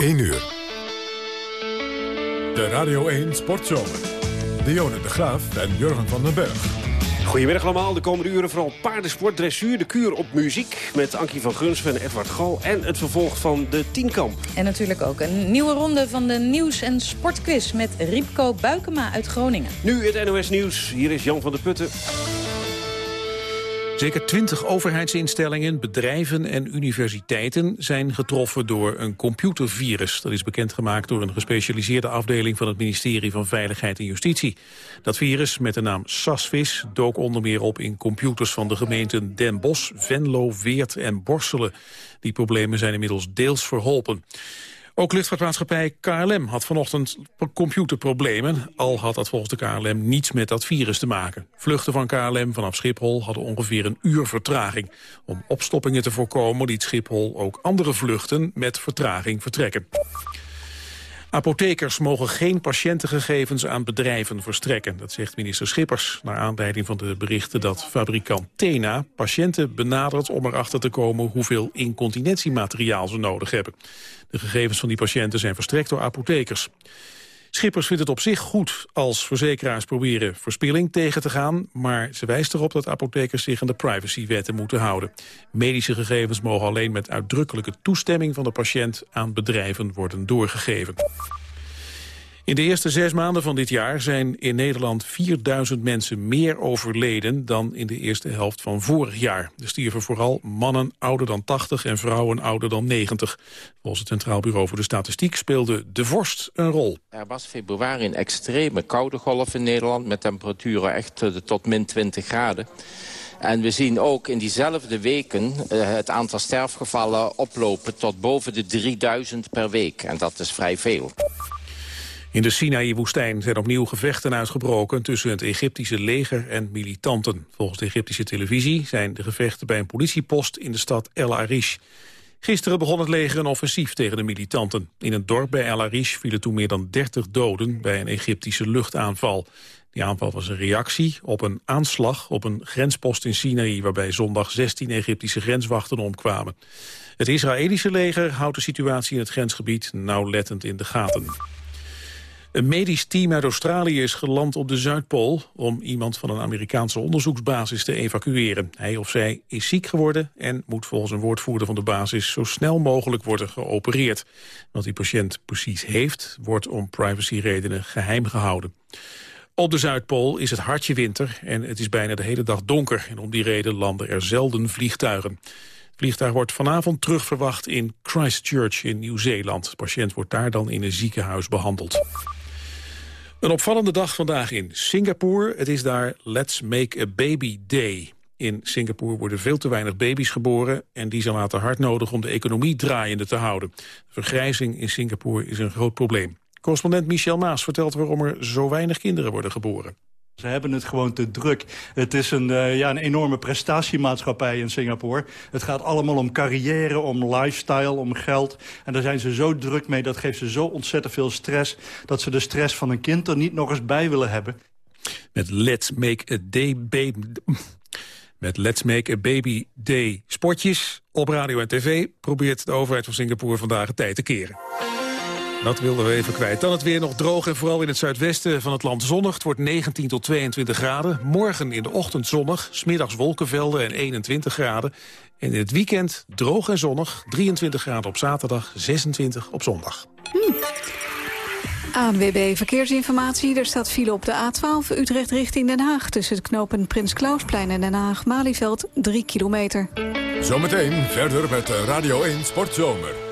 1 uur. De Radio 1 Sportzomer. Dionne de Graaf en Jurgen van den Berg. Goedemiddag allemaal. De komende uren vooral paardensport, dressuur, de kuur op muziek... met Ankie van Grunsven en Edward Gal en het vervolg van de tienkamp. En natuurlijk ook een nieuwe ronde van de nieuws- en sportquiz... met Riepko Buikema uit Groningen. Nu het NOS Nieuws. Hier is Jan van der Putten. Zeker twintig overheidsinstellingen, bedrijven en universiteiten zijn getroffen door een computervirus. Dat is bekendgemaakt door een gespecialiseerde afdeling van het ministerie van Veiligheid en Justitie. Dat virus met de naam Sasvis dook onder meer op in computers van de gemeenten Den Bosch, Venlo, Weert en Borselen. Die problemen zijn inmiddels deels verholpen. Ook luchtvaartmaatschappij KLM had vanochtend computerproblemen... al had dat volgens de KLM niets met dat virus te maken. Vluchten van KLM vanaf Schiphol hadden ongeveer een uur vertraging. Om opstoppingen te voorkomen liet Schiphol ook andere vluchten met vertraging vertrekken. Apothekers mogen geen patiëntengegevens aan bedrijven verstrekken. Dat zegt minister Schippers, naar aanleiding van de berichten dat fabrikant Tena patiënten benadert om erachter te komen hoeveel incontinentiemateriaal ze nodig hebben. De gegevens van die patiënten zijn verstrekt door apothekers. Schippers vindt het op zich goed als verzekeraars proberen verspilling tegen te gaan, maar ze wijst erop dat apothekers zich aan de privacywetten moeten houden. Medische gegevens mogen alleen met uitdrukkelijke toestemming van de patiënt aan bedrijven worden doorgegeven. In de eerste zes maanden van dit jaar zijn in Nederland 4000 mensen meer overleden dan in de eerste helft van vorig jaar. Er stierven vooral mannen ouder dan 80 en vrouwen ouder dan 90. Volgens het Centraal Bureau voor de Statistiek speelde de vorst een rol. Er was februari een extreme koude golf in Nederland met temperaturen echt tot min 20 graden. En we zien ook in diezelfde weken uh, het aantal sterfgevallen oplopen tot boven de 3000 per week. En dat is vrij veel. In de Sinaï-woestijn zijn opnieuw gevechten uitgebroken tussen het Egyptische leger en militanten. Volgens Egyptische televisie zijn de gevechten bij een politiepost in de stad El Arish. Gisteren begon het leger een offensief tegen de militanten. In een dorp bij El Arish vielen toen meer dan 30 doden bij een Egyptische luchtaanval. Die aanval was een reactie op een aanslag op een grenspost in Sinaï... waarbij zondag 16 Egyptische grenswachten omkwamen. Het Israëlische leger houdt de situatie in het grensgebied nauwlettend in de gaten. Een medisch team uit Australië is geland op de Zuidpool... om iemand van een Amerikaanse onderzoeksbasis te evacueren. Hij of zij is ziek geworden en moet volgens een woordvoerder van de basis... zo snel mogelijk worden geopereerd. Wat die patiënt precies heeft, wordt om privacyredenen geheim gehouden. Op de Zuidpool is het hartje winter en het is bijna de hele dag donker. En om die reden landen er zelden vliegtuigen. Het vliegtuig wordt vanavond terugverwacht in Christchurch in Nieuw-Zeeland. De patiënt wordt daar dan in een ziekenhuis behandeld. Een opvallende dag vandaag in Singapore. Het is daar Let's Make a Baby Day. In Singapore worden veel te weinig baby's geboren... en die zijn later hard nodig om de economie draaiende te houden. Vergrijzing in Singapore is een groot probleem. Correspondent Michel Maas vertelt waarom er zo weinig kinderen worden geboren. Ze hebben het gewoon te druk. Het is een, uh, ja, een enorme prestatiemaatschappij in Singapore. Het gaat allemaal om carrière, om lifestyle, om geld. En daar zijn ze zo druk mee, dat geeft ze zo ontzettend veel stress... dat ze de stress van een kind er niet nog eens bij willen hebben. Met Let's Make a Day Baby... Met Let's Make a Baby Day sportjes op radio en tv... probeert de overheid van Singapore vandaag tijd te keren. Dat wilden we even kwijt. Dan het weer nog droog en vooral in het zuidwesten van het land zonnig. Het wordt 19 tot 22 graden. Morgen in de ochtend zonnig, smiddags wolkenvelden en 21 graden. En in het weekend droog en zonnig, 23 graden op zaterdag, 26 op zondag. Hmm. ANWB Verkeersinformatie. Er staat file op de A12 Utrecht richting Den Haag... tussen het knopen Prins Klausplein en Den Haag-Malieveld 3 kilometer. Zometeen verder met Radio 1 Sportzomer.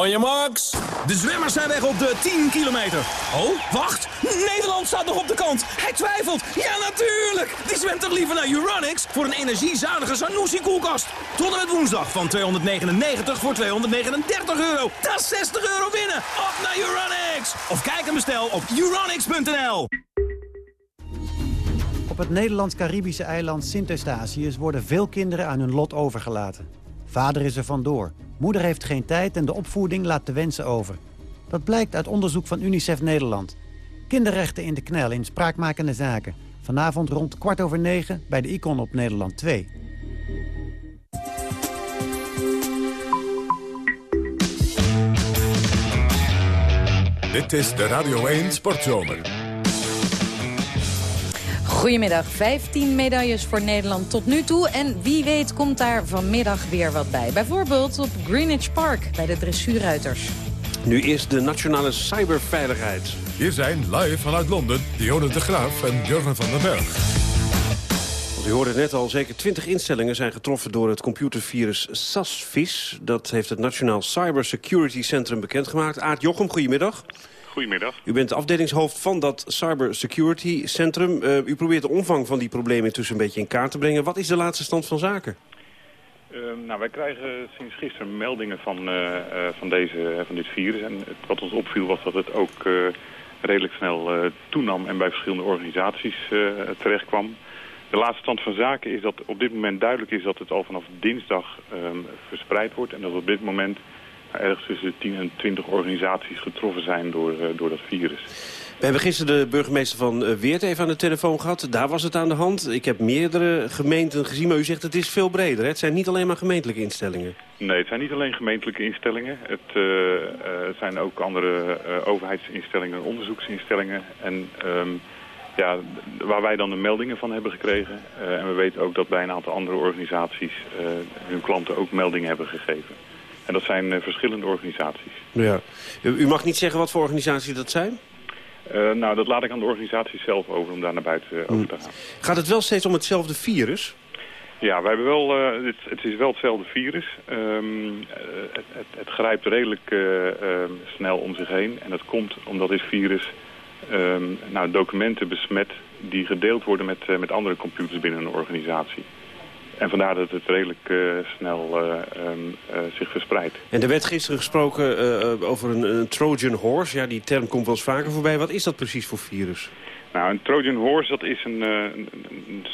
On your marks. De zwemmers zijn weg op de 10 kilometer. Oh, wacht. Nederland staat nog op de kant. Hij twijfelt. Ja, natuurlijk. Die zwemt toch liever naar Uranix voor een energiezuinige Sanusi-koelkast. Tot en met woensdag van 299 voor 239 euro. Dat is 60 euro winnen. Op naar Uranix. Of kijk en bestel op uranix.nl. Op het Nederlands-Caribische eiland Sint-Eustatius worden veel kinderen aan hun lot overgelaten. Vader is er vandoor. Moeder heeft geen tijd en de opvoeding laat te wensen over. Dat blijkt uit onderzoek van UNICEF Nederland. Kinderrechten in de knel in spraakmakende zaken. Vanavond rond kwart over negen bij de Icon op Nederland 2. Dit is de Radio 1 Sportzomer. Goedemiddag, 15 medailles voor Nederland tot nu toe. En wie weet komt daar vanmiddag weer wat bij. Bijvoorbeeld op Greenwich Park bij de dressuurruiters. Nu is de nationale cyberveiligheid. Hier zijn live vanuit Londen Dionne de Graaf en Jurgen van den Berg. U hoorde net al, zeker 20 instellingen zijn getroffen door het computervirus SASVIS. Dat heeft het Nationaal Cyber Security Centrum bekendgemaakt. Aart Jochem, goedemiddag. Goedemiddag. U bent afdelingshoofd van dat Cyber Security Centrum. Uh, u probeert de omvang van die problemen intussen een beetje in kaart te brengen. Wat is de laatste stand van zaken? Uh, nou, wij krijgen sinds gisteren meldingen van, uh, van, deze, van dit virus. En het, wat ons opviel was dat het ook redelijk snel toenam en bij verschillende organisaties terecht kwam. De laatste stand van zaken is dat op dit moment duidelijk is dat het al vanaf dinsdag um, verspreid wordt. En dat op dit moment ergens tussen de 10 en 20 organisaties getroffen zijn door, uh, door dat virus. We hebben gisteren de burgemeester van uh, Weert even aan de telefoon gehad. Daar was het aan de hand. Ik heb meerdere gemeenten gezien, maar u zegt het is veel breder. Hè? Het zijn niet alleen maar gemeentelijke instellingen. Nee, het zijn niet alleen gemeentelijke instellingen. Het, uh, het zijn ook andere overheidsinstellingen, onderzoeksinstellingen. En um, ja, waar wij dan de meldingen van hebben gekregen. Uh, en we weten ook dat bij een aantal andere organisaties uh, hun klanten ook meldingen hebben gegeven. En dat zijn uh, verschillende organisaties. Ja. U mag niet zeggen wat voor organisaties dat zijn? nou, dat laat ik aan de organisaties zelf over om daar naar buiten over te gaan. Gaat het wel steeds om hetzelfde virus? Ja, wij hebben wel, het, het, is wel hetzelfde virus. Um, het, het, het, grijpt redelijk snel om zich heen. En dat komt omdat dit virus um, nou, documenten besmet die gedeeld worden met, met andere computers binnen een organisatie. En vandaar dat het redelijk uh, snel uh, um, zich verspreidt. En er werd gisteren gesproken over een, een, Trojan Horse. Ja, die term komt wel eens vaker voorbij. Wat is dat precies voor virus? Nou, een Trojan Horse dat is een, een, een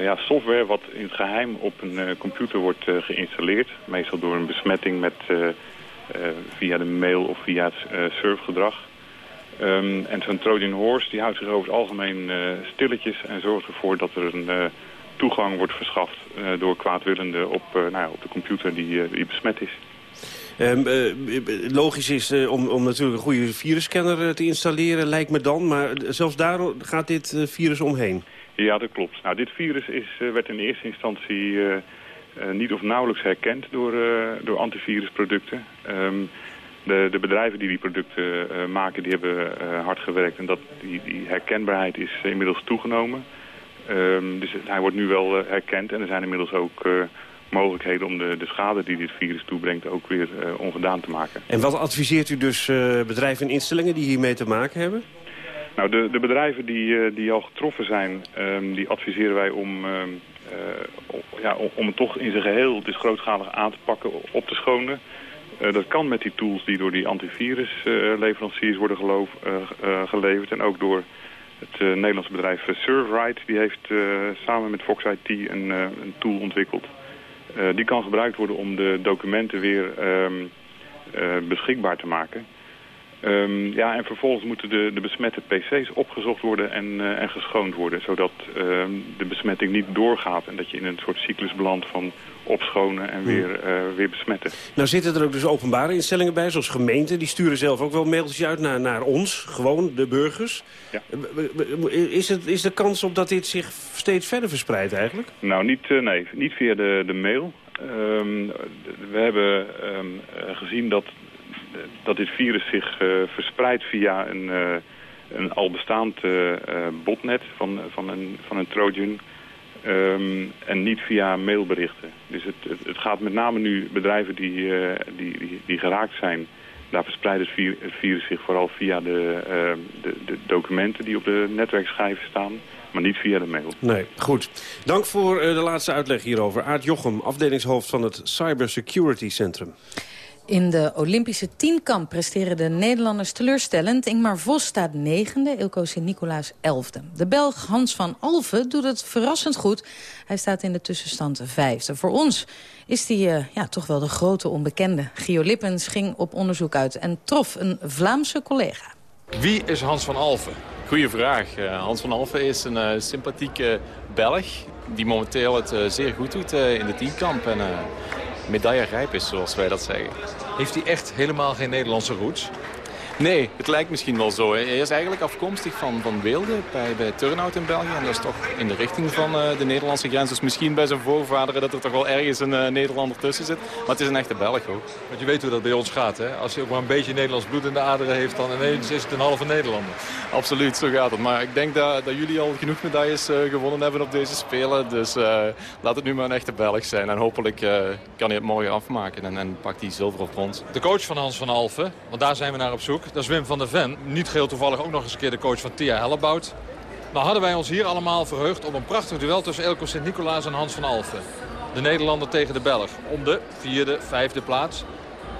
ja, software wat in het geheim op een computer wordt geïnstalleerd. Meestal door een besmetting met, via de mail of via het surfgedrag. Um, en zo'n Trojan Horse die houdt zich over het algemeen stilletjes en zorgt ervoor dat er een toegang wordt verschaft uh, door kwaadwillenden op, nou ja, op de computer die, die besmet is. Um, logisch is om, om natuurlijk een goede virusscanner te installeren, lijkt me dan. Maar zelfs daar gaat dit virus omheen. Ja, dat klopt. Nou, dit virus is, werd in eerste instantie niet of nauwelijks herkend door, door antivirusproducten. Um, de, de, bedrijven die die producten maken, die hebben hard gewerkt. En dat, die, die herkenbaarheid is inmiddels toegenomen. Um, dus hij wordt nu wel uh, herkend. En er zijn inmiddels ook mogelijkheden om de, de schade die dit virus toebrengt ook weer ongedaan te maken. En wat adviseert u dus bedrijven en instellingen die hiermee te maken hebben? Nou, de, de bedrijven die, die al getroffen zijn, um, die adviseren wij om, um, ja, om het toch in zijn geheel, het is grootschalig aan te pakken, op te schonen. Dat kan met die tools die door die antivirusleveranciers worden geloof, geleverd. En ook door het Nederlandse bedrijf Servrite. Die heeft samen met Fox IT een, een tool ontwikkeld. die kan gebruikt worden om de documenten weer um, beschikbaar te maken. Um, ja, en vervolgens moeten de, de besmette pc's opgezocht worden en, en geschoond worden. Zodat uh, de besmetting niet doorgaat en dat je in een soort cyclus belandt van opschonen en weer, uh, weer besmetten. Nou zitten er ook dus openbare instellingen bij, zoals gemeenten. Die sturen zelf ook wel mailtjes uit naar, naar ons, gewoon de burgers. Ja. Is, het, is de kans op dat dit zich steeds verder verspreidt eigenlijk? Nou, niet, nee, niet via de, de mail. Um, we hebben um, gezien dat dat dit virus zich uh, verspreidt via een, een al bestaand botnet van, van, een, van een Trojan. Um, en niet via mailberichten. Dus het, het, gaat met name nu bedrijven die, die, die, die, geraakt zijn. Daar verspreidt het, vir, het virus zich vooral via de, de, de, documenten die op de netwerkschijven staan. Maar niet via de mail. Nee, goed. Dank voor de laatste uitleg hierover. Aart Jochem, afdelingshoofd van het Cyber Security Centrum. In de Olympische tienkamp presteren de Nederlanders teleurstellend. Ingmar Vos staat negende, Ilko Sint-Nicolaas elfde. De Belg Hans van Alve doet het verrassend goed. Hij staat in de tussenstand vijfde. Voor ons is hij uh, ja, toch wel de grote onbekende. Gio Lippens ging op onderzoek uit en trof een Vlaamse collega. Wie is Hans van Alve? Goeie vraag. Uh, Hans van Alve is een uh, sympathieke Belg die momenteel het zeer goed doet in de tienkamp. En, medaillerijp is, zoals wij dat zeggen. Heeft hij echt helemaal geen Nederlandse roots? Nee, het lijkt misschien wel zo. Hij is eigenlijk afkomstig van, van Weelde bij, bij Turnhout in België. En dat is toch in de richting van uh, de Nederlandse grens. Dus misschien bij zijn voorvaderen dat er toch wel ergens een uh, Nederlander tussen zit. Maar het is een echte Belg ook. Want je weet hoe dat bij ons gaat, hè? Als hij ook maar een beetje Nederlands bloed in de aderen heeft... dan ineens is het een halve Nederlander. Absoluut, zo gaat het. Maar ik denk dat, dat jullie al genoeg medailles uh, gewonnen hebben op deze Spelen. Dus laat het nu maar een echte Belg zijn. En hopelijk kan hij het morgen afmaken en, en pakt hij zilver of brons. De coach van Hans van Alphen, want daar zijn we naar op zoek. Dat is Wim van der Ven. Niet geheel toevallig ook nog eens een keer de coach van Tia Hellebout. Nou hadden wij ons hier allemaal verheugd op een prachtig duel tussen Elko Sint-Nicolaas en Hans van Alphen. De Nederlander tegen de Belg. Om de vierde, vijfde plaats.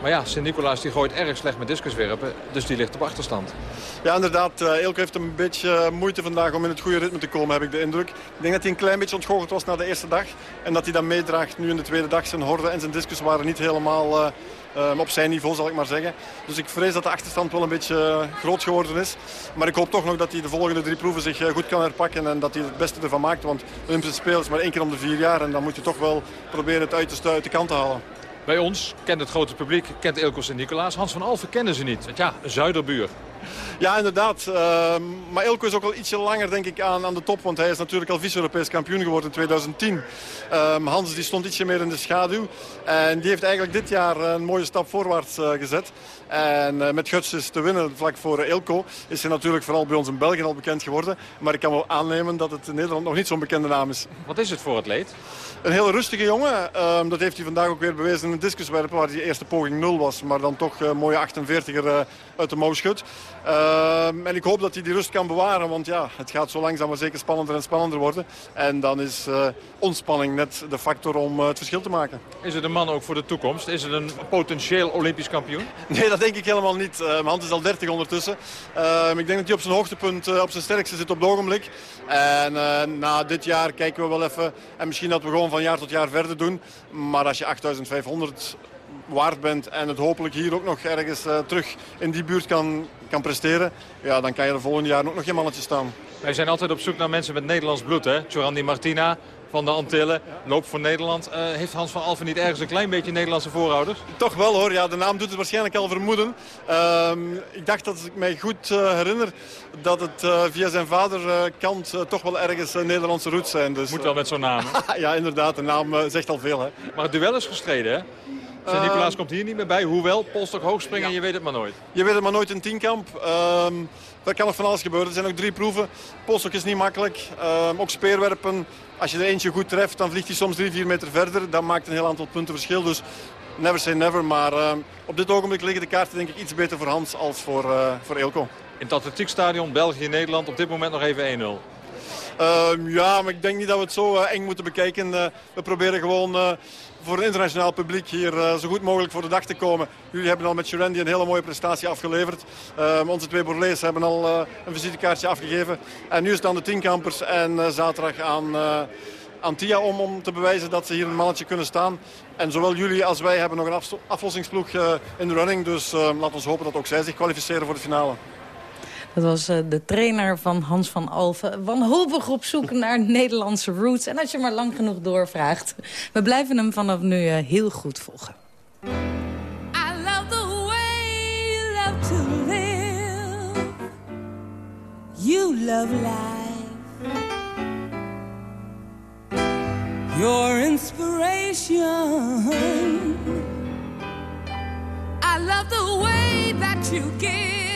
Maar ja, Sint-Nicolaas gooit erg slecht met discuswerpen. Dus die ligt op achterstand. Ja, inderdaad. Uh, Eelco heeft een beetje eh, moeite vandaag om in het goede ritme te komen, heb ik de indruk. Ik denk dat hij een klein beetje ontgoocheld was na de eerste dag. En dat hij dat meedraagt nu in de tweede dag. Zijn horde en zijn discus waren niet helemaal uh, op zijn niveau, zal ik maar zeggen. Dus ik vrees dat de achterstand wel een beetje groot geworden is. Maar ik hoop toch nog dat hij de volgende drie proeven zich goed kan herpakken. En dat hij het beste ervan maakt. Want Olympische Spelen is maar één keer om de vier jaar. En dan moet je toch wel proberen het uiterste uit de kant te halen. Bij ons kent het grote publiek, kent Eelco Sint-Nicolaas. Hans van Alphen kennen ze niet. Ja, een zuiderbuur. Ja, inderdaad. Uh, maar Elko is ook al ietsje langer denk ik aan, aan de top. Want hij is natuurlijk al vice-Europees kampioen geworden in 2010. Uh, ehm, Hans die stond ietsje meer in de schaduw. En die heeft eigenlijk dit jaar een mooie stap voorwaarts uh, gezet. En uh, met Gutses te winnen vlak voor Elko is hij natuurlijk vooral bij ons in België al bekend geworden. Maar ik kan wel aannemen dat het in Nederland nog niet zo'n bekende naam is. Wat is het voor het leed? Een heel rustige jongen. Uh, dat heeft hij vandaag ook weer bewezen in een discuswerpen waar die eerste poging 0 was. Maar dan toch een mooie 48er uit de mouw schudt. Ehm, en ik hoop dat hij die rust kan bewaren. Want ja, het gaat zo langzaam maar zeker spannender en spannender worden. En dan is uh, ontspanning net de factor om uh, het verschil te maken. Is het een man ook voor de toekomst? Is het een potentieel Olympisch kampioen? Nee, dat denk ik helemaal niet. Uh, Hans is al 30 ondertussen. Ehm, ik denk dat hij op zijn hoogtepunt, op zijn sterkste zit op het ogenblik. En na dit jaar kijken we wel even. En misschien dat we gewoon van jaar tot jaar verder doen. Maar als je 8500 waard bent en het hopelijk hier ook nog ergens uh, terug in die buurt kan, kan presteren, ja, dan kan je de volgende jaar ook nog geen mannetje staan. Wij zijn altijd op zoek naar mensen met Nederlands bloed. hè? Martina van de Antillen, loopt voor Nederland. Uh, heeft Hans van Alphen niet ergens een klein beetje Nederlandse voorouders? Toch wel hoor, ja, de naam doet het waarschijnlijk al vermoeden. Uh, ik dacht dat ik mij goed uh, herinner dat het uh, via zijn vaderkant toch wel ergens Nederlandse roots zijn. Dus, Moet wel met zo'n naam. ja, inderdaad, de naam zegt al veel. Hè. Maar het duel is gestreden hè? Sint-Nicolaas ehm, komt hier niet meer bij. Hoewel, polstok hoogspringen, ja. je weet het maar nooit. Je weet het maar nooit in tienkamp. Um, daar kan nog van alles gebeuren. Er zijn ook drie proeven. Polstok is niet makkelijk. Um, ook speerwerpen. Als je er eentje goed treft, dan vliegt hij soms drie, vier meter verder. Dat maakt een heel aantal punten verschil. Dus never say never. Maar op dit ogenblik liggen de kaarten denk ik iets beter voor Hans als voor, uh, voor Eelco. In het atletiekstadion België-Nederland op dit moment nog even 1-0. Uh, ja, maar ik denk niet dat we het zo uh, eng moeten bekijken. Uh, we proberen gewoon voor het internationaal publiek hier zo goed mogelijk voor de dag te komen. Jullie hebben al met Jurendi een hele mooie prestatie afgeleverd. Ehm, onze twee Borlees hebben al een visitekaartje afgegeven. En nu is het aan de tienkampers en zaterdag aan... Antia om, om te bewijzen dat ze hier een mannetje kunnen staan. En zowel jullie als wij hebben nog een aflossingsploeg in de running. Dus laten we hopen dat ook zij zich kwalificeren voor de finale. Dat was uh, de trainer van Hans van Alphen. Wanhopig op zoek naar Nederlandse roots. En als je maar lang genoeg doorvraagt. We blijven hem vanaf nu uh, heel goed volgen. I love the way you love to live. You love life. Your inspiration. I love the way that you give.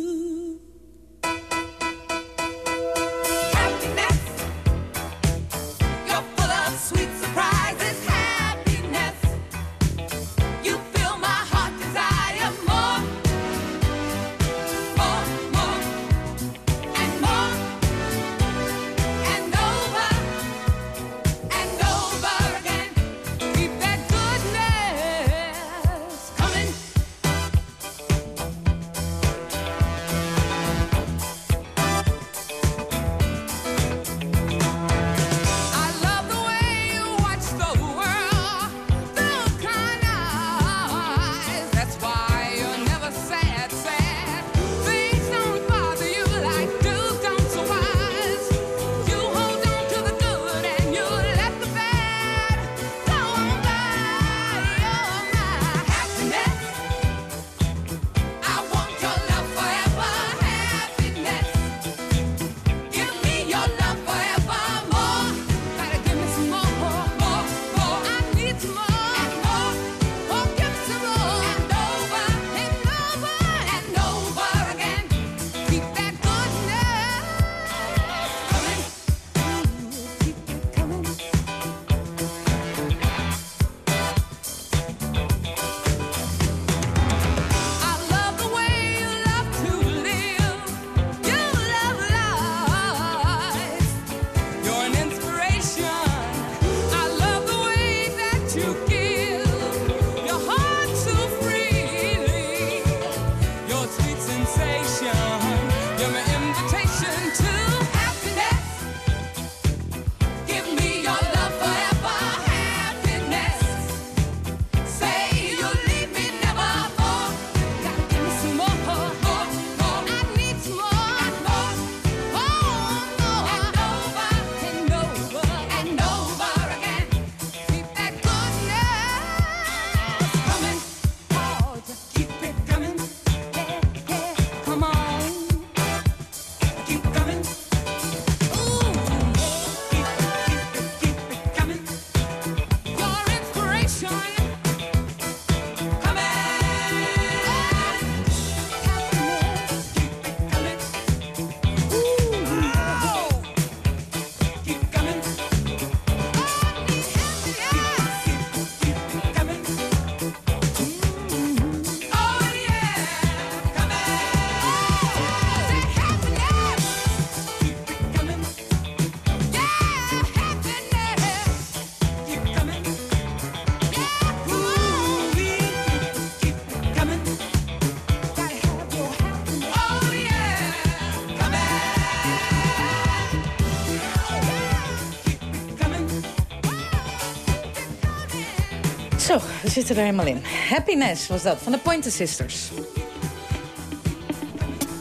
zitten er helemaal in. Happiness was dat, van de Pointer Sisters.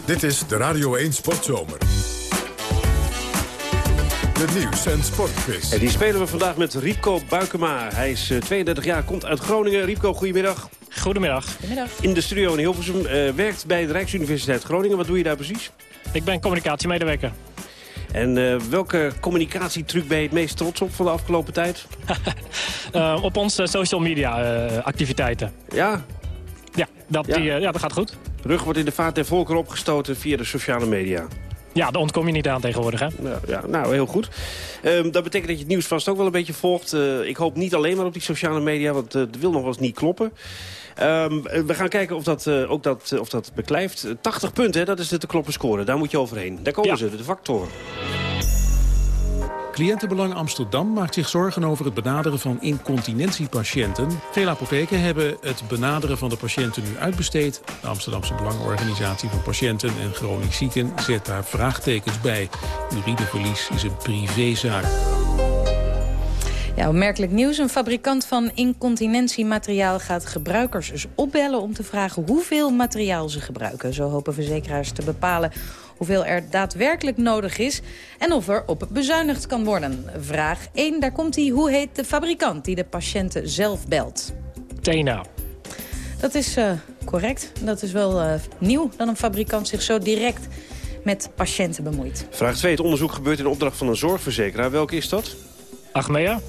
Dit is de Radio 1 Sportzomer. De nieuws- en sportquiz. En die spelen we vandaag met Riepko Buikema. Hij is eh, 32 jaar, komt uit Groningen. Riepko, goedemiddag. Goedemiddag. Goedemiddag. In de studio in Hilversum. eh, werkt bij de Rijksuniversiteit Groningen. Wat doe je daar precies? Ik ben communicatiemedewerker. En eh, welke communicatietruc ben je het meest trots op van de afgelopen tijd? Uh, op onze social media uh, activiteiten. Ja? Ja, dat, Ja. Die, uh, ja, dat gaat goed. Rug wordt in de vaart der volkeren opgestoten via de sociale media. Ja, daar ontkom je niet aan tegenwoordig, hè? Nou, ja, nou heel goed. Ehm, dat betekent dat je het nieuws vast ook wel een beetje volgt. Eh, ik hoop niet alleen maar op die sociale media, want eh, het wil nog wel eens niet kloppen. Ehm, eh, we gaan kijken of dat, eh, ook dat, eh, of dat beklijft. Eh, 80 punten, hè, dat is de te kloppen score. Daar moet je overheen. Daar komen Ja. ze, de factoren. Cliëntenbelang Amsterdam maakt zich zorgen over het benaderen van incontinentiepatiënten. Veel apotheken hebben het benaderen van de patiënten nu uitbesteed. De Amsterdamse Belangenorganisatie van Patiënten en Chronisch Zieken zet daar vraagtekens bij. Urineverlies is een privézaak. Ja, opmerkelijk nieuws. Een fabrikant van incontinentiemateriaal gaat gebruikers eens opbellen... om te vragen hoeveel materiaal ze gebruiken. Zo hopen verzekeraars te bepalen hoeveel er daadwerkelijk nodig is... en of er op bezuinigd kan worden. Vraag 1, daar komt hij. Hoe heet de fabrikant die de patiënten zelf belt? Tena. Dat is eh, correct. Dat is wel eh, nieuw dat een fabrikant zich zo direct met patiënten bemoeit. Vraag 2. Het onderzoek gebeurt in opdracht van een zorgverzekeraar. Welke is dat? Achmea.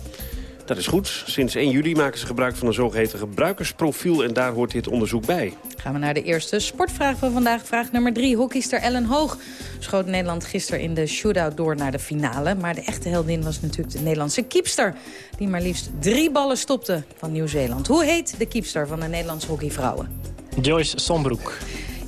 Dat is goed. Sinds 1 juli maken ze gebruik van een zogeheten gebruikersprofiel... en daar hoort dit onderzoek bij. Gaan we naar de eerste sportvraag van vandaag. Vraag nummer drie. Hockeyster Ellen Hoog schoot Nederland gisteren in de shootout door naar de finale. Maar de echte heldin was natuurlijk de Nederlandse kiepster... die maar liefst drie ballen stopte van Nieuw-Zeeland. Hoe heet de kiepster van de Nederlandse hockeyvrouwen? Joyce Sombroek.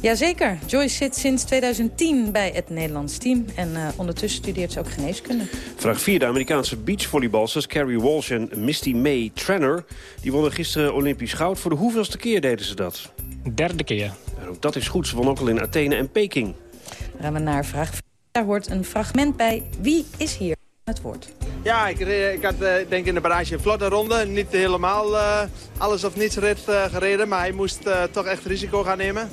Jazeker. Joyce zit sinds 2010 bij het Nederlands team. En eh, ondertussen studeert ze ook geneeskunde. Vraag 4. De Amerikaanse beachvolleybalsters Carrie Walsh en Misty May Trenner... die wonnen gisteren Olympisch goud. Voor de hoeveelste keer deden ze dat? Derde keer. En ook dat is goed. Ze wonnen ook al in Athene en Peking. Dan gaan we naar vraag 4. Daar hoort een fragment bij. Wie is hier het woord? Ja, ik, re- ik had eh, denk in de barrage een vlotte ronde. Niet helemaal eh, alles of niets rit eh, gereden, maar hij moest eh, toch echt risico gaan nemen.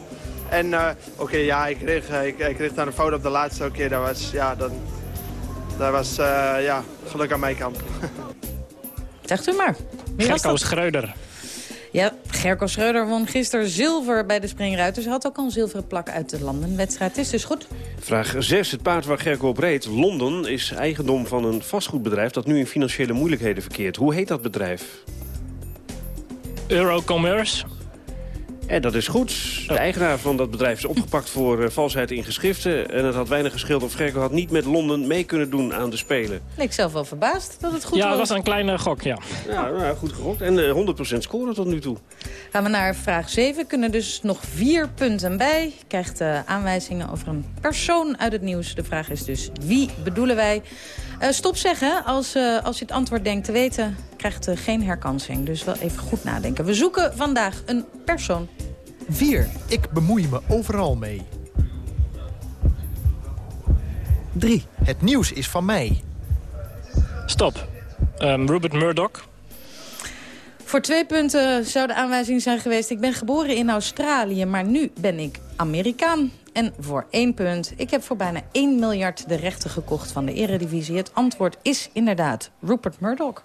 En eh, oké, ja, ik kreeg, ik, ik kreeg dan een fout op de laatste keer. Dat was, ja, dan, dat was eh, ja, geluk aan mijn kant. Zegt u maar. Wie Gerko? Schreuder. Ja, Gerko Schreuder won gisteren zilver bij de springruiters. Hij had ook al een zilveren plak uit de landenwedstrijd. Het is dus goed. Vraag 6. Het paard waar Gerco op reed, Londen, is eigendom van een vastgoedbedrijf... dat nu in financiële moeilijkheden verkeert. Hoe heet dat bedrijf? Eurocommerce. En dat is goed. De eigenaar van dat bedrijf is opgepakt voor eh, valsheid in geschriften. En het had weinig gescheeld of Gerco had niet met Londen mee kunnen doen aan de Spelen. Ik zelf wel verbaasd dat het goed ja, was. dat was een kleine gok, ja. Ja, nou, goed gerokt. En eh, 100% scoren tot nu toe. Gaan we naar vraag 7. Kunnen dus nog vier punten bij. Je krijgt eh, aanwijzingen over een persoon uit het nieuws. De vraag is dus wie bedoelen wij? Eh, stop zeggen als, eh, als je het antwoord denkt te weten. Krijgt eh, geen herkansing. Dus wel even goed nadenken. We zoeken vandaag een persoon. 4. Ik bemoei me overal mee. 3. Het nieuws is van mij. Stop. Ehm, Rupert Murdoch. Voor twee punten zou de aanwijzing zijn geweest... ik ben geboren in Australië, maar nu ben ik Amerikaan. En voor één punt, ik heb voor bijna 1 miljard de rechten gekocht van de eredivisie. Het antwoord is inderdaad Rupert Murdoch.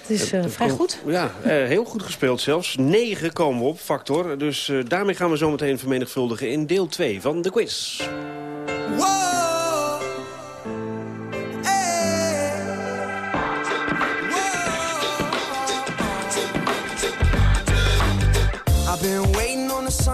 Het is eh, vrij goed. Ja, eh, heel goed gespeeld zelfs. 9 komen we op, factor. Dus eh, daarmee gaan we zo meteen vermenigvuldigen in deel 2 van de quiz.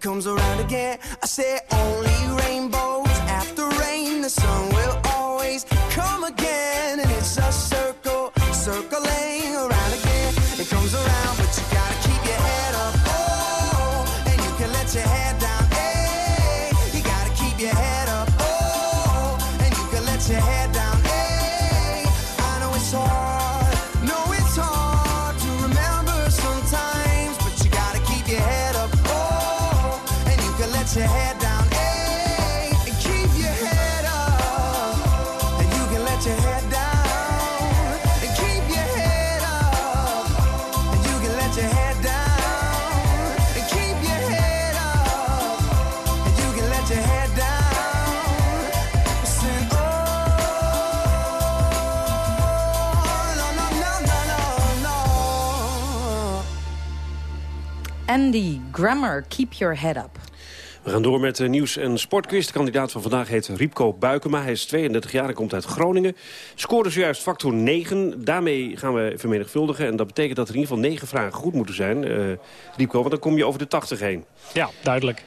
Comes around again. I say only rainbows after rain, the sun will always come again, and it's a circle circling Andy Grammer, Keep Your Head Up. We gaan door met de nieuws- en sportquiz. De kandidaat van vandaag heet Riepko Buikema. Hij is 32 jaar en komt uit Groningen. Scoorde zojuist factor 9. Daarmee gaan we vermenigvuldigen. En dat betekent dat er in ieder geval 9 vragen goed moeten zijn. eh Riepko, want dan kom je over de 80 heen. Ja, duidelijk.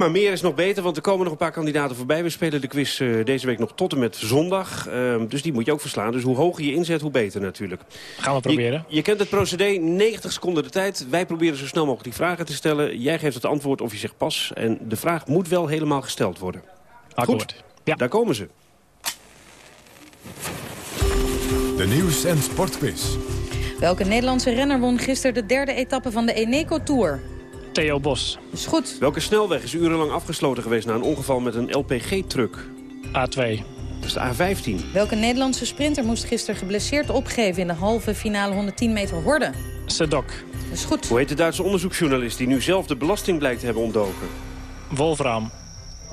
Maar meer is nog beter, want er komen nog een paar kandidaten voorbij. We spelen de quiz eh, deze week nog tot en met zondag. Ehm, dus die moet je ook verslaan. Dus hoe hoger je inzet, hoe beter natuurlijk. Gaan we proberen. Je, je kent het procedé, 90 seconden de tijd. Wij proberen zo snel mogelijk die vragen te stellen. Jij geeft het antwoord of je zegt pas. En de vraag moet wel helemaal gesteld worden. Akkoord. Goed, ja. daar komen ze. De nieuws- en sportquiz. Welke Nederlandse renner won gisteren de derde etappe van de Eneco Tour? Theo Bos. Is goed. Welke snelweg is urenlang afgesloten geweest na een ongeval met een LPG-truck? A2. Dat is de A15. Welke Nederlandse sprinter moest gisteren geblesseerd opgeven... in de halve finale 110 meter horde? Sedok. Dat is goed. Hoe heet de Duitse onderzoeksjournalist die nu zelf de belasting blijkt te hebben ontdoken? Wolfram.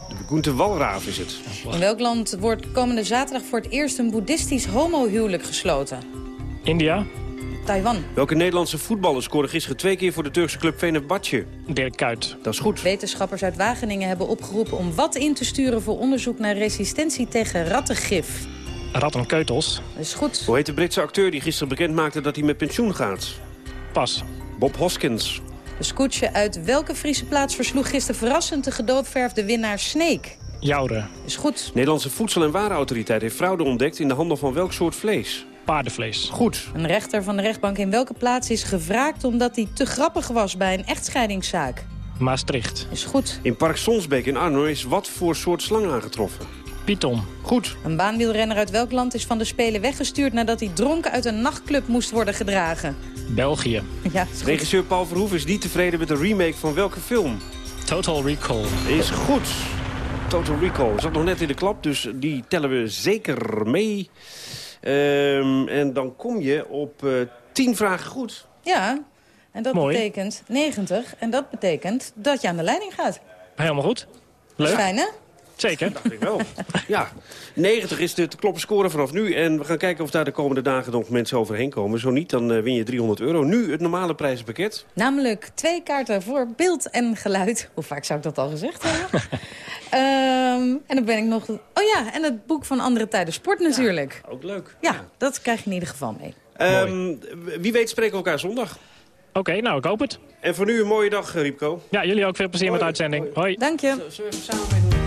De Gunther Walraaf is het. In welk land wordt komende zaterdag voor het eerst een boeddhistisch homohuwelijk gesloten? India. Taiwan. Welke Nederlandse voetballer scoorde gisteren twee keer voor de Turkse club Fenerbahce? Dirk Kuyt. Dat is goed. Wetenschappers uit Wageningen hebben opgeroepen om wat in te sturen voor onderzoek naar resistentie tegen rattengif. Rattenkeutels. Dat is goed. Hoe heet de Britse acteur die gisteren bekend maakte dat hij met pensioen gaat? Pas. Bob Hoskins. De scootje uit welke Friese plaats versloeg gisteren verrassend de gedoodverfde winnaar Snake? Joure. Is goed. Nederlandse Voedsel- en Warenautoriteit heeft fraude ontdekt in de handel van welk soort vlees? Paardenvlees. Goed. Een rechter van de rechtbank in welke plaats is gevraagd omdat hij te grappig was bij een echtscheidingszaak? Maastricht. Is goed. In Park Sonsbeek in Arno is wat voor soort slang aangetroffen? Python. Goed. Een baanwielrenner uit welk land is van de Spelen weggestuurd nadat hij dronken uit een nachtclub moest worden gedragen? België. Ja. Regisseur Paul Verhoeven is niet tevreden met de remake van welke film? Total Recall. Is goed. Total Recall. Zat nog net in de klap, dus die tellen we zeker mee. Ehm, en dan kom je op eh 10 vragen goed. Ja, en dat Mooi. betekent 90. En dat betekent dat je aan de leiding gaat. Helemaal goed. Leuk. Fijn, hè? Zeker. Dacht ik wel. ja, 90 is de te kloppen score vanaf nu. En we gaan kijken of daar de komende dagen nog mensen overheen komen. Zo niet, dan eh, win je 300 euro. Nu het normale prijzenpakket. Namelijk twee kaarten voor beeld en geluid. Hoe vaak zou ik dat al gezegd hebben? Ehm, en dan ben ik nog... Oh ja, en het boek van Andere Tijden Sport natuurlijk. Ook leuk. Ja, dat krijg je in ieder geval mee. Ehm, wie weet spreken we elkaar zondag. Oké, nou, ik hoop het. En voor nu een mooie dag, eh, Riepko. Ja, jullie ook veel plezier met de uitzending. Hoi. Dank je. Zullen we even samen meedoen?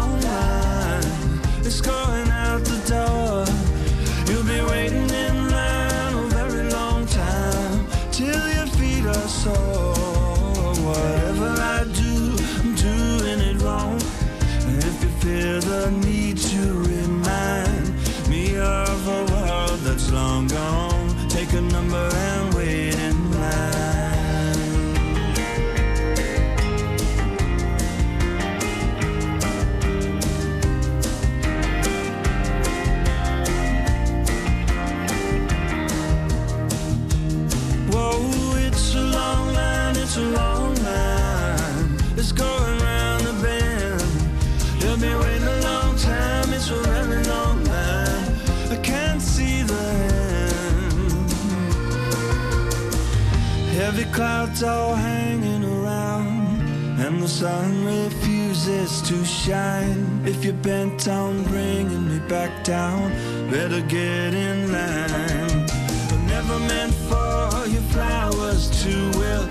sun refuses to shine. If you're bent on bringing me back down, better get in line. I never meant for your flowers to wilt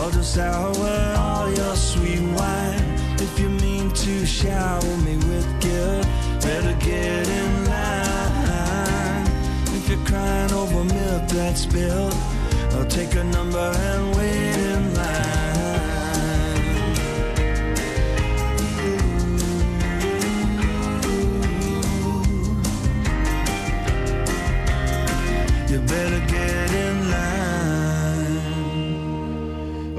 or to sour all your sweet wine. If you mean to shower me with guilt, better get in line. If you're crying over milk that's spilled, I'll take a number and wait in line.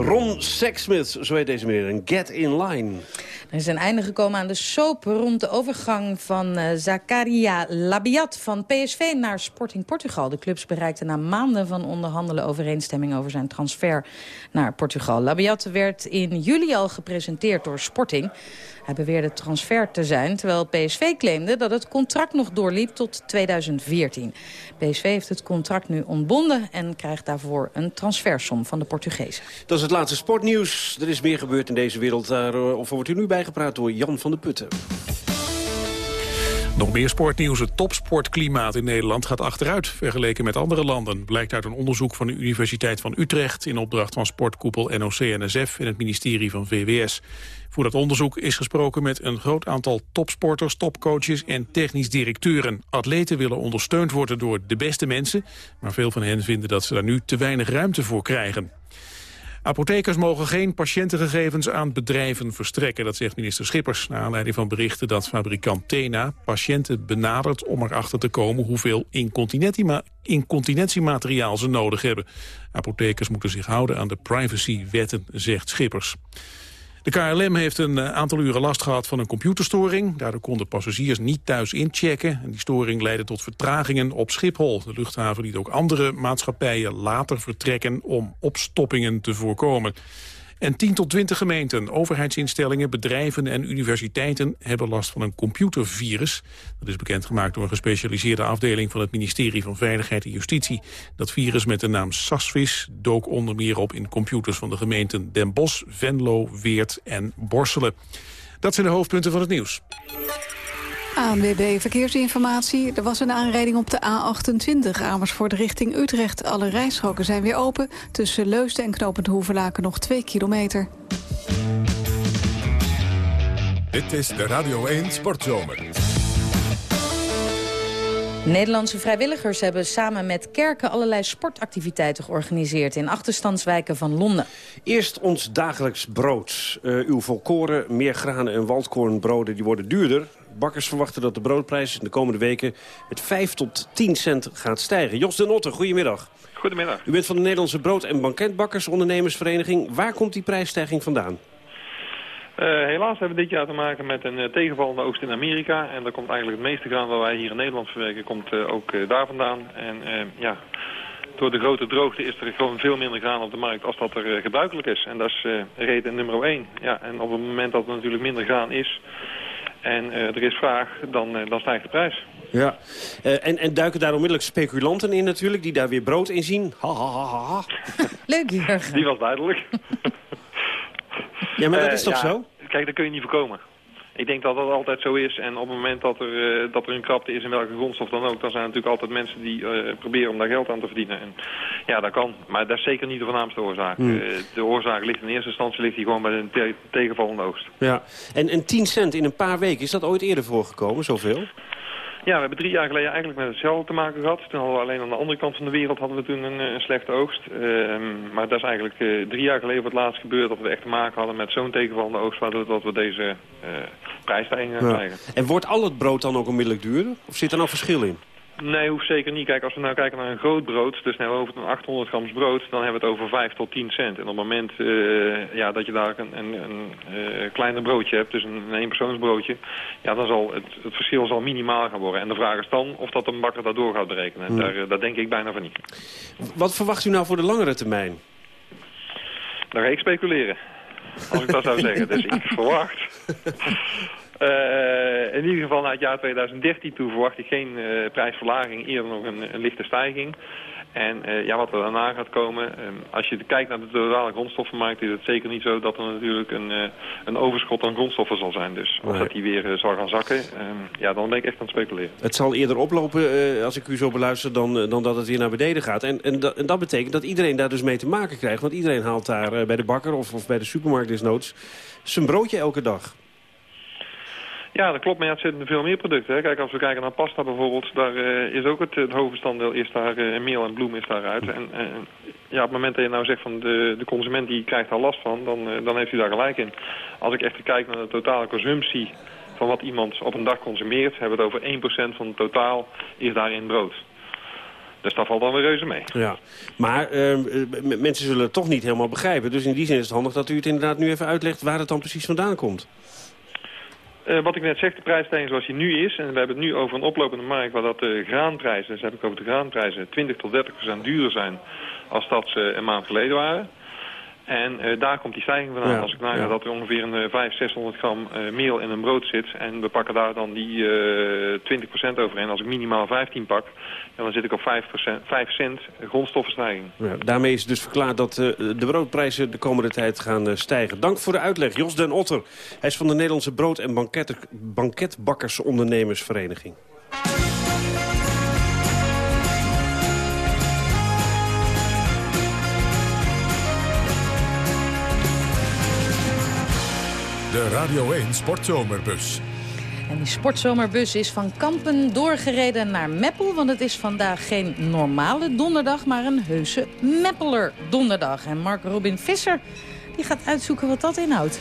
Ron Sexsmith, zo heet deze meneer. En Get in Line. Er is een einde gekomen aan de soap rond de overgang van uh, Zakaria Labiat van PSV naar Sporting Portugal. De clubs bereikten na maanden van onderhandelen overeenstemming over zijn transfer naar Portugal. Labiat werd in juli al gepresenteerd door Sporting. Hij beweerde transfer te zijn, terwijl PSV claimde dat het contract nog doorliep tot 2014. PSV heeft het contract nu ontbonden en krijgt daarvoor een transfersom van de Portugezen. Dat is het laatste sportnieuws. Er is meer gebeurd in deze wereld. Daarover wordt u nu bijgepraat door Jan van der Putten. Nog meer sportnieuws. Het topsportklimaat in Nederland gaat achteruit vergeleken met andere landen. Blijkt uit een onderzoek van de Universiteit van Utrecht... in opdracht van sportkoepel NOC-NSF en het ministerie van VWS. Voor dat onderzoek is gesproken met een groot aantal topsporters, topcoaches en technisch directeuren. Atleten willen ondersteund worden door de beste mensen, maar veel van hen vinden dat ze daar nu te weinig ruimte voor krijgen. Apothekers mogen geen patiëntengegevens aan bedrijven verstrekken, dat zegt minister Schippers. Naar aanleiding van berichten dat fabrikant Tena patiënten benadert om erachter te komen hoeveel incontinentiemateriaal ze nodig hebben. Apothekers moeten zich houden aan de privacywetten, zegt Schippers. De KLM heeft een aantal uren last gehad van een computerstoring. Daardoor konden passagiers niet thuis inchecken. En die storing leidde tot vertragingen op Schiphol. De luchthaven liet ook andere maatschappijen later vertrekken... om opstoppingen te voorkomen. En 10 tot 20 gemeenten, overheidsinstellingen, bedrijven en universiteiten hebben last van een computervirus. Dat is bekendgemaakt door een gespecialiseerde afdeling van het ministerie van Veiligheid en Justitie. Dat virus met de naam Sasvis dook onder meer op in computers van de gemeenten Den Bosch, Venlo, Weert en Borselen. Dat zijn de hoofdpunten van het nieuws. ANWB Verkeersinformatie. Er was een aanrijding op de A28 Amersfoort richting Utrecht. Alle rijstroken zijn weer open. Tussen Leusden en Knopend Hoevelaken nog 2 kilometer. Dit is de Radio 1 Sportzomer. Nederlandse vrijwilligers hebben samen met kerken allerlei sportactiviteiten georganiseerd in achterstandswijken van Londen. Eerst ons dagelijks brood. Uh, uw volkoren, meer granen en waldkornbroden die worden duurder. Bakkers verwachten dat de broodprijs in de komende weken met 5 tot 10 cent gaat stijgen. Jos de Notte, goedemiddag. Goedemiddag. U bent van de Nederlandse Brood- en Banketbakkersondernemersvereniging. Waar komt die prijsstijging vandaan? Uh, helaas hebben we dit jaar te maken met een uh, tegenvallende oogst in Amerika. En daar komt eigenlijk het meeste graan waar wij hier in Nederland verwerken, komt uh, ook daar vandaan. En ja, door de grote droogte is er gewoon veel minder graan op de markt als dat er gebruikelijk is. En dat is reden nummer 1. Ja, en op het moment dat er natuurlijk minder graan is, en eh, er is vraag, dan, eh, dan stijgt de prijs. Ja, Eh, en, en duiken daar onmiddellijk speculanten in natuurlijk... die daar weer brood in zien. Ha, ha, ha, ha, ha. Leuk, Jurgen. Die was duidelijk. Ja, maar dat is toch ja, zo? Kijk, dat kun je niet voorkomen. Ik denk dat dat altijd zo is. En op het moment dat er, eh, dat er een krapte is in welke grondstof dan ook... dan zijn er natuurlijk altijd mensen die eh, proberen om daar geld aan te verdienen. En ja, dat kan. Maar dat is zeker niet de voornaamste oorzaak. Hmm. Eh, de oorzaak ligt in eerste instantie ligt die gewoon bij een te tegenvallende oogst. Ja. En, en 10 cent in een paar weken, is dat ooit eerder voorgekomen, zoveel? Ja, we hebben drie jaar geleden eigenlijk met hetzelfde te maken gehad. Toen hadden we alleen aan de andere kant van de wereld hadden we toen een, eh, een slechte oogst. Ehm, maar dat is eigenlijk eh, drie jaar geleden het laatst gebeurd dat we echt te maken hadden met zo'n tegenvallende oogst, waardoor dat we deze eh prijsstijging Ja. krijgen. En wordt al het brood dan ook onmiddellijk duurder? Of zit er nou verschil in? Nee, hoeft zeker niet. Kijk, als we nou kijken naar een groot brood, dus nou over een 800 grams brood, dan hebben we het over 5 tot 10 cent. En op het moment eh, ja, dat je daar een, een, een eh, kleiner broodje hebt, dus een, een eenpersoonsbroodje, ja, dan zal het, het verschil zal minimaal gaan worden. En de vraag is dan of dat een bakker daardoor gaat berekenen. En Hmm. Daar, eh, daar denk ik bijna van niet. Wat verwacht u nou voor de langere termijn? Dan ga ik speculeren. Als ik dat zou zeggen. Dus ik verwacht... eh, in ieder geval naar het jaar 2013 toe verwacht ik geen eh, prijsverlaging, eerder nog een, een lichte stijging. En eh, ja, wat er daarna gaat komen, eh, als je kijkt naar de totale grondstoffenmarkt, is het zeker niet zo dat er natuurlijk een, een overschot aan grondstoffen zal zijn. Dus Nee. dat die weer zal gaan zakken, eh, ja, dan ben ik echt aan het speculeren. Het zal eerder oplopen, als ik u zo beluister, dan, dan dat het weer naar beneden gaat. En, en, dat, en dat betekent dat iedereen daar dus mee te maken krijgt. Want iedereen haalt daar bij de bakker of, of bij de supermarkt desnoods zijn broodje elke dag. Ja, dat klopt, maar het zitten veel meer producten. Hè. Kijk, als we kijken naar pasta bijvoorbeeld, daar eh, is ook het, het hoofdbestanddeel is daar, eh, meel en bloem is daaruit. En eh, ja, op het moment dat je nou zegt van de, de consument die krijgt daar last van, dan, dan heeft u daar gelijk in. Als ik echt kijk naar de totale consumptie van wat iemand op een dag consumeert, hebben we het over 1% van het totaal is daarin brood. Dus dat valt dan weer reuze mee. Ja. Maar eh, eh, m- mensen zullen het toch niet helemaal begrijpen. Dus in die zin is het handig dat u het inderdaad nu even uitlegt waar het dan precies vandaan komt. Eh, wat ik net zeg, de prijsstijging zoals die nu is... en we hebben het nu over een oplopende markt... waar dat de graanprijzen, dus heb ik over de graanprijzen... 20 tot 30 procent duurder zijn als dat ze een maand geleden waren. En eh, daar komt die stijging vandaan. Ja, Als ik naga ja. dat er ongeveer een eh, 500, 600 gram eh, meel in een brood zit... en we pakken daar dan die eh 20 procent overheen... als ik minimaal 15 pak, dan zit ik op 5, 5 cent grondstoffenstijging. Ja, daarmee is dus verklaard dat eh, de broodprijzen de komende tijd gaan eh, stijgen. Dank voor de uitleg, Jos den Otter. Hij is van de Nederlandse Brood- en Banket Banketbakkersondernemersvereniging. De Radio 1 Sportzomerbus. En die sportzomerbus is van Kampen doorgereden naar Meppel. Want het is vandaag geen normale donderdag, maar een heuse Meppeler donderdag. En Mark Robin Visser die gaat uitzoeken wat dat inhoudt.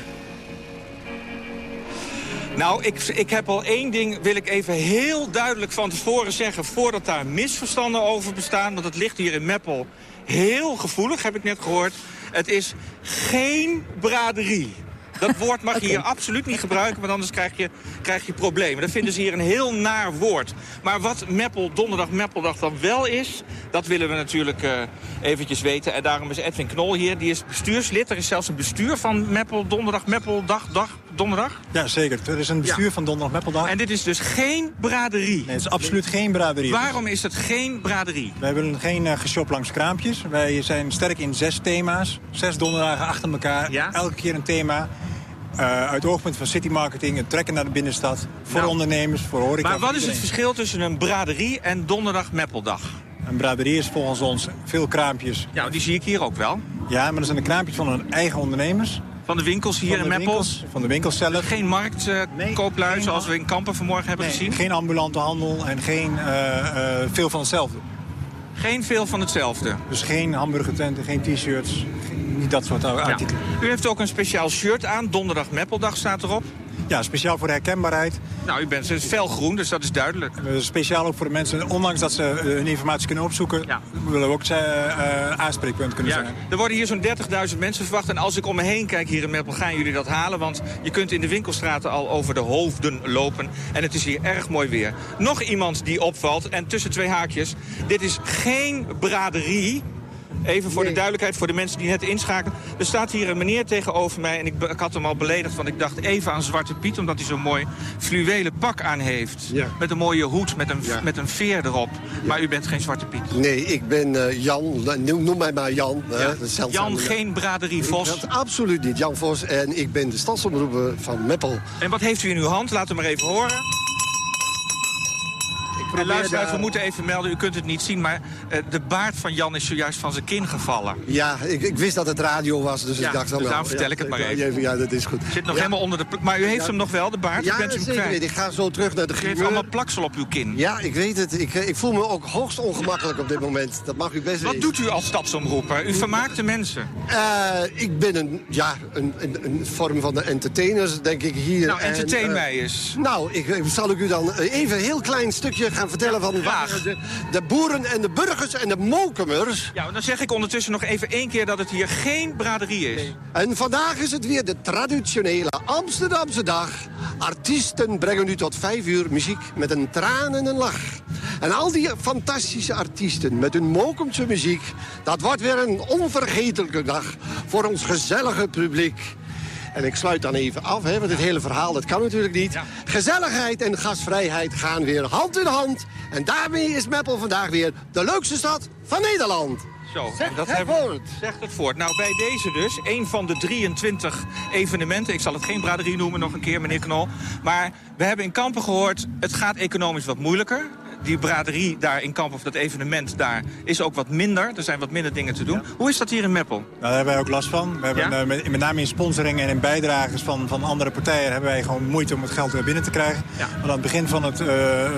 Nou, ik, ik heb al één ding, wil ik even heel duidelijk van tevoren zeggen... voordat daar misverstanden over bestaan, want het ligt hier in Meppel heel gevoelig, heb ik net gehoord. Het is geen braderie. Dat woord mag je hier absoluut niet gebruiken, want anders krijg je, krijg je problemen. Dat vinden ze hier een heel naar woord. Maar wat Meppel, donderdag Meppeldag dan wel is, dat willen we natuurlijk eh, eventjes weten. En daarom is Edwin Knol hier, die is bestuurslid. Er is zelfs een bestuur van Meppel, donderdag Meppeldag, dag, donderdag. Ja, zeker. Er is een bestuur Ja. van Donderdag Meppeldag. En dit is dus geen braderie. Nee, het is absoluut geen braderie. Waarom is het geen braderie? We hebben geen uh, geshop langs kraampjes. Wij zijn sterk in zes thema's. Zes donderdagen achter elkaar. Elke keer een thema. Uh, uit oogpunt van city marketing, het trekken naar de binnenstad. Voor Nou. ondernemers, voor horeca. Maar wat is het verschil tussen een braderie en donderdag Meppeldag? Een braderie is volgens ons veel kraampjes. Ja, die zie ik hier ook wel. Ja, maar dat zijn de kraampjes van hun eigen ondernemers. Van de winkels hier in de Meppel? winkels, van de winkels zelf. Geen marktkooplui geen zoals we in Kampen vanmorgen hebben Nee, gezien? geen ambulante handel en geen uh, uh, veel van hetzelfde. Geen veel van hetzelfde? Dus geen hamburgertenten, geen t-shirts, niet dat soort artikelen. Ja. U heeft ook een speciaal shirt aan, donderdag Meppeldag staat erop. Ja, speciaal voor de herkenbaarheid. Nou, u bent het is felgroen, dus dat is duidelijk. Uh, speciaal ook voor de mensen, ondanks dat ze hun informatie kunnen opzoeken... Ja. willen we ook uh, aanspreekpunt kunnen ja. zijn. Er worden hier zo'n 30.000 mensen verwacht. En als ik om me heen kijk hier in Meppel, gaan jullie dat halen. Want je kunt in de winkelstraten al over de hoofden lopen. En het is hier erg mooi weer. Nog iemand die opvalt, en tussen twee haakjes. Dit is geen braderie, Even voor de duidelijkheid, voor de mensen die net inschakelen. Er staat hier een meneer tegenover mij en ik, ik had hem al beledigd... want ik dacht even aan Zwarte Piet, omdat hij zo'n mooi fluwelen pak aan heeft. Met een mooie hoed, met een, met een veer erop. Maar u bent geen Zwarte Piet. Nee, ik ben eh, Jan. Noem, mij maar Jan. hè. Jan, geen braderie Vos. Dat absoluut niet. Jan Vos. En ik ben de stadsomroeper van Meppel. En wat heeft u in uw hand? Laat hem maar even horen. Luisteraars, we moeten even melden, u kunt het niet zien... maar eh, de baard van Jan is zojuist van zijn kin gevallen. Ja, ik, ik wist dat het radio was, dus Ja, ik dacht... dus dan daarom vertel ik het maar even. Ja, dat is goed. Zit nog Ja. helemaal onder de... Maar u heeft Ja. hem nog wel, de baard? Ja, bent zeker kwijt. Ik ga zo terug naar de U heeft allemaal plaksel op uw kin. Ja, ik weet het. Ik, eh, ik voel me ook hoogst ongemakkelijk op dit moment. Dat mag u best Wat doet u als stadsomroeper? U vermaakt de mensen. Eh, ik ben een, ja, een, een, een vorm van de entertainers, denk ik, hier. Nou, En, entertain mij eens. Nou, ik, zal ik u dan even een heel klein stukje gaan vertellen van de, de boeren en de burgers en de mokumers. Ja, dan zeg ik ondertussen nog even één keer dat het hier geen braderie is. En vandaag is het weer de traditionele Amsterdamse dag. Artiesten brengen u tot vijf uur muziek met een traan en een lach. En al die fantastische artiesten met hun mokumse muziek... dat wordt weer een onvergetelijke dag voor ons gezellige publiek. En ik sluit dan even af, hè, want het hele verhaal dat kan natuurlijk niet. Gezelligheid en gastvrijheid gaan weer hand in hand. En daarmee is Meppel vandaag weer de leukste stad van Nederland. Zo, Zeg dat het voort. Zegt het voort. Nou, bij deze dus, een van de 23 evenementen. Ik zal het geen braderie noemen nog een keer, meneer Knol. Maar we hebben in Kampen gehoord, het gaat economisch wat moeilijker. Die braderie daar in Kampen, of dat evenement daar, is ook wat minder. Er zijn wat minder dingen te doen. Hoe is dat hier in Meppel? Nou, daar hebben wij ook last van. We hebben, Ja? eh, met, met name in sponsoring en in bijdragers van, van andere partijen... hebben wij gewoon moeite om het geld weer binnen te krijgen. Want aan het begin van, het, eh,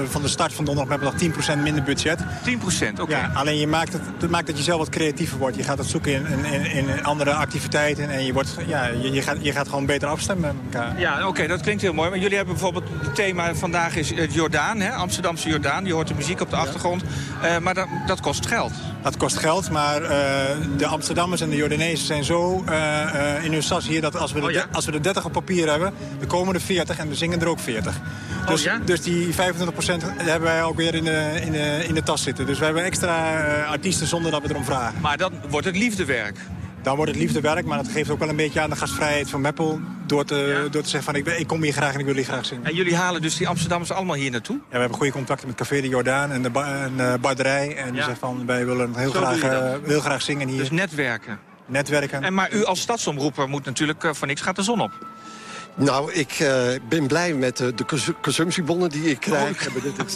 van de start van donderdag hebben we nog 10% minder budget. 10%, oké. Ja, alleen je maakt het, het maakt dat je zelf wat creatiever wordt. Je gaat het zoeken in, in, in, in andere activiteiten. En je, wordt, ja, je, je, gaat, je gaat gewoon beter afstemmen met elkaar. Ja, oké, dat klinkt heel mooi. Maar jullie hebben bijvoorbeeld, het thema vandaag is het Jordaan, hè? Amsterdamse Jordaan. Je hoort de muziek op de achtergrond. Eh, maar dat, dat kost geld. Dat kost geld, maar eh, de Amsterdammers en de Jordanezen zijn zo eh, in hun sas hier... dat als we, de, Oh, ja? als we de 30 op papier hebben, dan komen er 40 en we zingen er ook 40. Dus, ja? dus die 25% hebben wij ook weer in de, in, de, in de tas zitten. Dus we hebben extra artiesten zonder dat we erom vragen. Maar dan wordt het liefdewerk. Dan wordt het liefdewerk, maar dat geeft ook wel een beetje aan de gastvrijheid van Meppel... door te, door te zeggen van ik, ben- ik kom hier graag en ik wil hier graag zingen. En jullie halen dus die Amsterdammers allemaal hier naartoe? Ja, we hebben goede contacten met Café de Jordaan en de ba en, eh, Barderij. En die Ja. zegt van wij willen heel Zo graag, eh, heel graag zingen hier. Dus netwerken. Netwerken. En maar u als stadsomroeper moet natuurlijk eh, voor niks gaat de zon op. Nou, ik eh, ben blij met de cons- consumptiebonnen die ik krijg.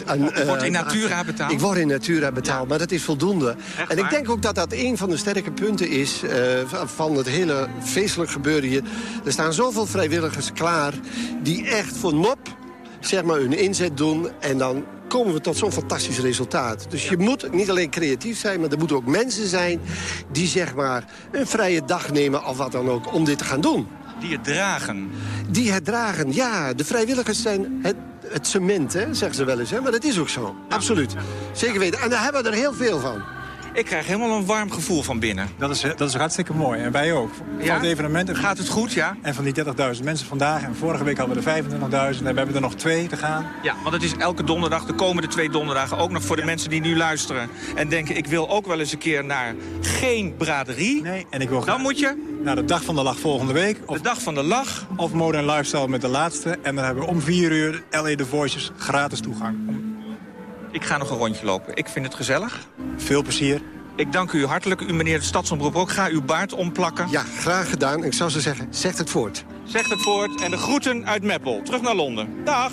En, U wordt in eh, natura betaald? Ik word in natura betaald, maar dat is voldoende. en ik waar? denk ook dat dat een van de sterke punten is eh, van- van het hele feestelijk gebeuren hier. Er staan zoveel vrijwilligers klaar die echt voor nop zeg maar, hun inzet doen. En dan komen we tot zo'n fantastisch resultaat. Dus je moet niet alleen creatief zijn, maar er moeten ook mensen zijn... die zeg maar een vrije dag nemen of wat dan ook om dit te gaan doen. Die het dragen. Die het dragen, ja. De vrijwilligers zijn het, het cement, hè, zeggen ze wel eens. Hè? Maar dat is ook zo, absoluut. Zeker weten. En daar hebben we er heel veel van. Ik krijg helemaal een warm gevoel van binnen. Dat is, dat is hartstikke mooi. En wij ook. Van het evenement. Gaat het goed, ja? En van die 30.000 mensen vandaag. En vorige week hadden we er 25.000. En we hebben er nog twee te gaan. Ja, want het is elke donderdag, de komende twee donderdagen... ook nog voor de mensen die nu luisteren en denken... ik wil ook wel eens een keer naar geen braderie. Nee, en ik wil Dan moet je naar de dag van de lach volgende week. Of, de dag van de lach. Of Mode Lifestyle met de laatste. En dan hebben we om vier uur LA The Voices gratis toegang. Ik ga nog een rondje lopen. Ik vind het gezellig. Veel plezier. Ik dank u hartelijk, u meneer de stadsomroep ook. Ga uw baard omplakken. Ja, graag gedaan. Ik zou zo zeggen, zegt het voort. Zegt het voort en de groeten uit Meppel. Terug naar Londen. Dag.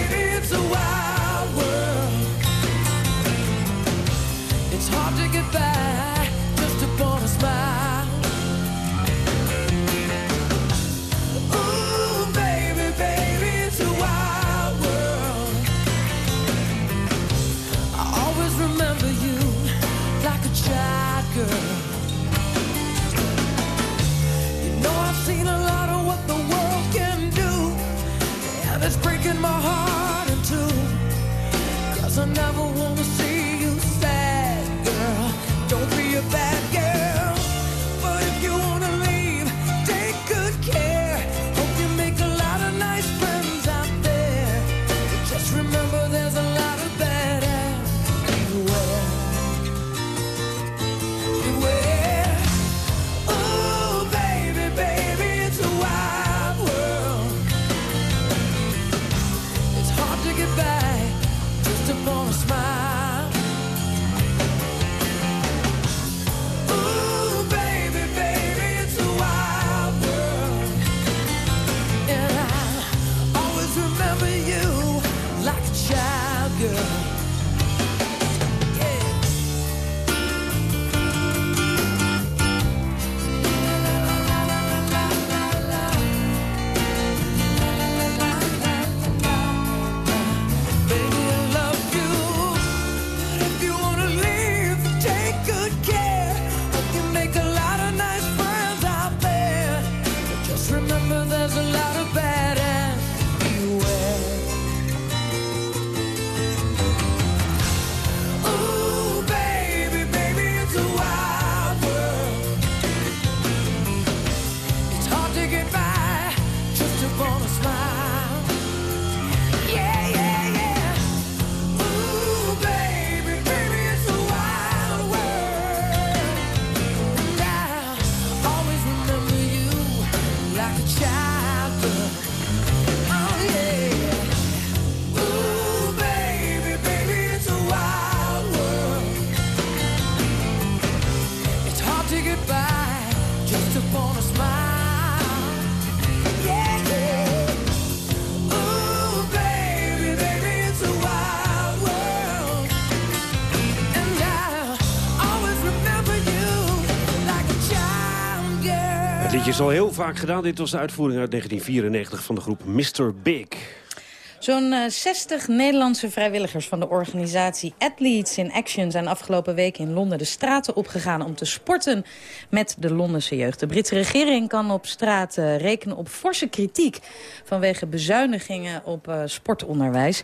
hard to get by just upon a smile. Ooh, baby, baby, it's a wild world. I always remember you like a child girl. You know I've seen a lot of liedje is al heel vaak gedaan. Dit was de uitvoering uit 1994 van de groep Mr. Big. Zo'n eh, 60 Nederlandse vrijwilligers van de organisatie Athletes in Action... zijn afgelopen week in Londen de straten opgegaan om te sporten met de Londense jeugd. De Britse regering kan op straat eh, rekenen op forse kritiek... vanwege bezuinigingen op eh, sportonderwijs.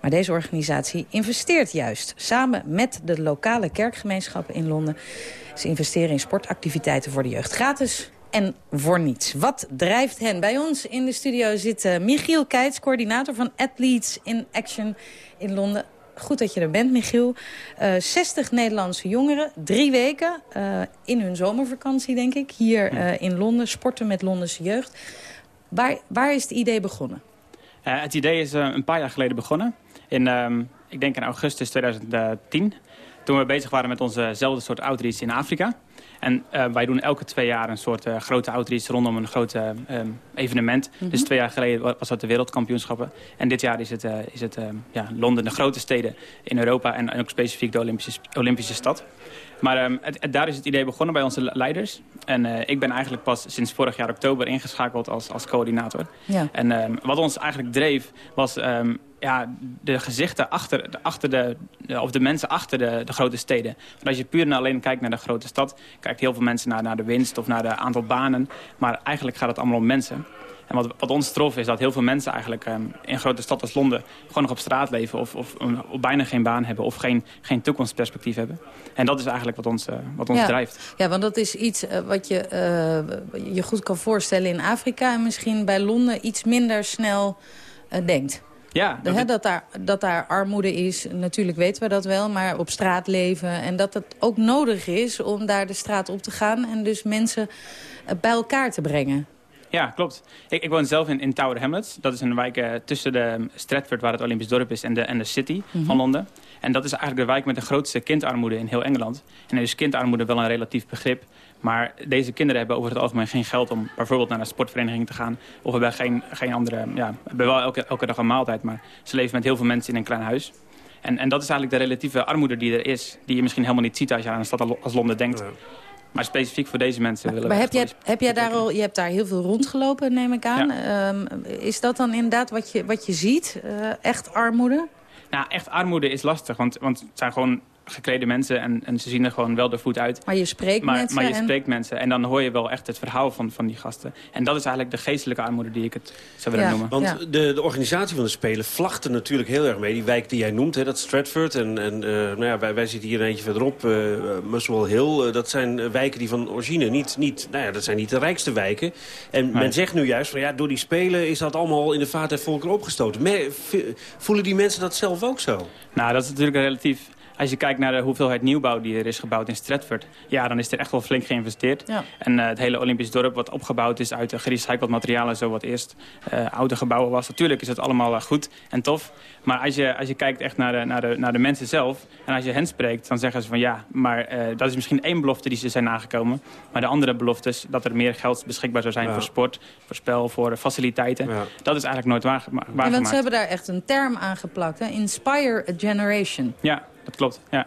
Maar deze organisatie investeert juist samen met de lokale kerkgemeenschappen in Londen. Ze investeren in sportactiviteiten voor de jeugd gratis en voor niets. Wat drijft hen? Bij ons in de studio zit eh, Michiel Keits, coördinator van Athletes in Action in Londen. Goed dat je er bent, Michiel. Eh 60 Nederlandse jongeren, drie weken eh, in hun zomervakantie, denk ik. Hier eh, in Londen, sporten met Londense jeugd. Waar, waar is het idee begonnen? Eh, het idee is eh, een paar jaar geleden begonnen. In, ehm, ik denk in augustus 2010. Toen we bezig waren met onzezelfde soort outreach in Afrika. En eh, wij doen elke twee jaar een soort eh, grote outreach rondom een groot eh, ehm, evenement. Mhm. Dus twee jaar geleden wa- was dat de wereldkampioenschappen. En dit jaar is het, eh, is het ehm, ja, Londen, de grote steden in Europa. En, en ook specifiek de Olympische, Olympische stad. Maar ehm, het, het- daar is het idee begonnen bij onze le- leiders. En ik ben eigenlijk pas sinds vorig jaar oktober ingeschakeld als, als coördinator. Ja. En wat ons eigenlijk dreef was ja, de gezichten achter, de, achter de, de- of de mensen achter de, de grote steden. Want als je puur en alleen kijkt naar de grote stad, kijkt heel veel mensen naar, naar de winst of naar de aantal banen. Maar eigenlijk gaat het allemaal om mensen. En wat, wat ons trof is dat heel veel mensen eigenlijk ehm, in grote stad als Londen gewoon nog op straat leven of, of, of bijna geen baan hebben of geen, geen toekomstperspectief hebben. En dat is eigenlijk wat ons, eh, wat ons ja. drijft. Ja, want dat is iets eh, wat je eh, je goed kan voorstellen in Afrika... en misschien bij Londen iets minder snel denkt. Ja, hè, dat, daar, dat daar armoede is, natuurlijk weten we dat wel, maar op straat leven. En dat het ook nodig is om daar de straat op te gaan en dus mensen eh, bij elkaar te brengen. Ja, klopt. Ik, ik woon zelf in, in Tower Hamlets. Dat is een wijk eh, tussen de Stratford, waar het Olympisch dorp is, en de, en de City Mhm. van Londen. En dat is eigenlijk de wijk met de grootste kindarmoede in heel Engeland. En dan is kindarmoede wel een relatief begrip. Maar deze kinderen hebben over het algemeen geen geld om bijvoorbeeld naar een sportvereniging te gaan. Of hebben geen, geen andere, ja, hebben wel elke, elke dag een maaltijd. Maar ze leven met heel veel mensen in een klein huis. En, en dat is eigenlijk de relatieve armoede die er is. Die je misschien helemaal niet ziet als je aan een stad als Londen denkt. Maar specifiek voor deze mensen willen we Maar heb jij, heb jij daar al, je hebt daar heel veel rondgelopen, neem ik aan. Ehm, is dat dan inderdaad wat je, wat je ziet? Eh, echt armoede? Nou, echt armoede is lastig, want, want het zijn gewoon geklede mensen en, en ze zien er gewoon wel de voet uit. Maar je spreekt maar, mensen Maar je en- spreekt mensen en dan hoor je wel echt het verhaal van, van die gasten. En dat is eigenlijk de geestelijke armoede die ik het zou willen noemen. Want de, de organisatie van de Spelen vlacht er natuurlijk heel erg mee. Die wijk die jij noemt, hè, dat Stratford. En, en eh, nou ja, wij, wij zitten hier een eentje verderop, eh Muswell Hill. Eh, dat zijn wijken die van origine niet, niet, nou ja, dat zijn niet de rijkste wijken. En men zegt nu juist van ja, door die Spelen is dat allemaal in de vaart der volkeren opgestoten. Me- voelen die mensen dat zelf ook zo? Nou, dat is natuurlijk relatief. Als je kijkt naar de hoeveelheid nieuwbouw die er is gebouwd in Stratford... ja, dan is er echt wel flink geïnvesteerd. Ja. En eh, het hele Olympisch dorp wat opgebouwd is uit uh, gerecycled materialen... zo wat eerst eh, oude gebouwen was. Natuurlijk is het allemaal eh, goed en tof. Maar als je, als je kijkt echt naar de, naar, de, naar de mensen zelf... en als je hen spreekt, dan zeggen ze van ja... maar eh, dat is misschien één belofte die ze zijn nagekomen. Maar de andere beloftes, dat er meer geld beschikbaar zou zijn... Ja. voor sport, voor spel, voor faciliteiten... dat is eigenlijk nooit waar, Ja, waargemaakt. want ze hebben daar echt een term aan geplakt. Hè? Inspire a generation. Ja, dat klopt. Ja.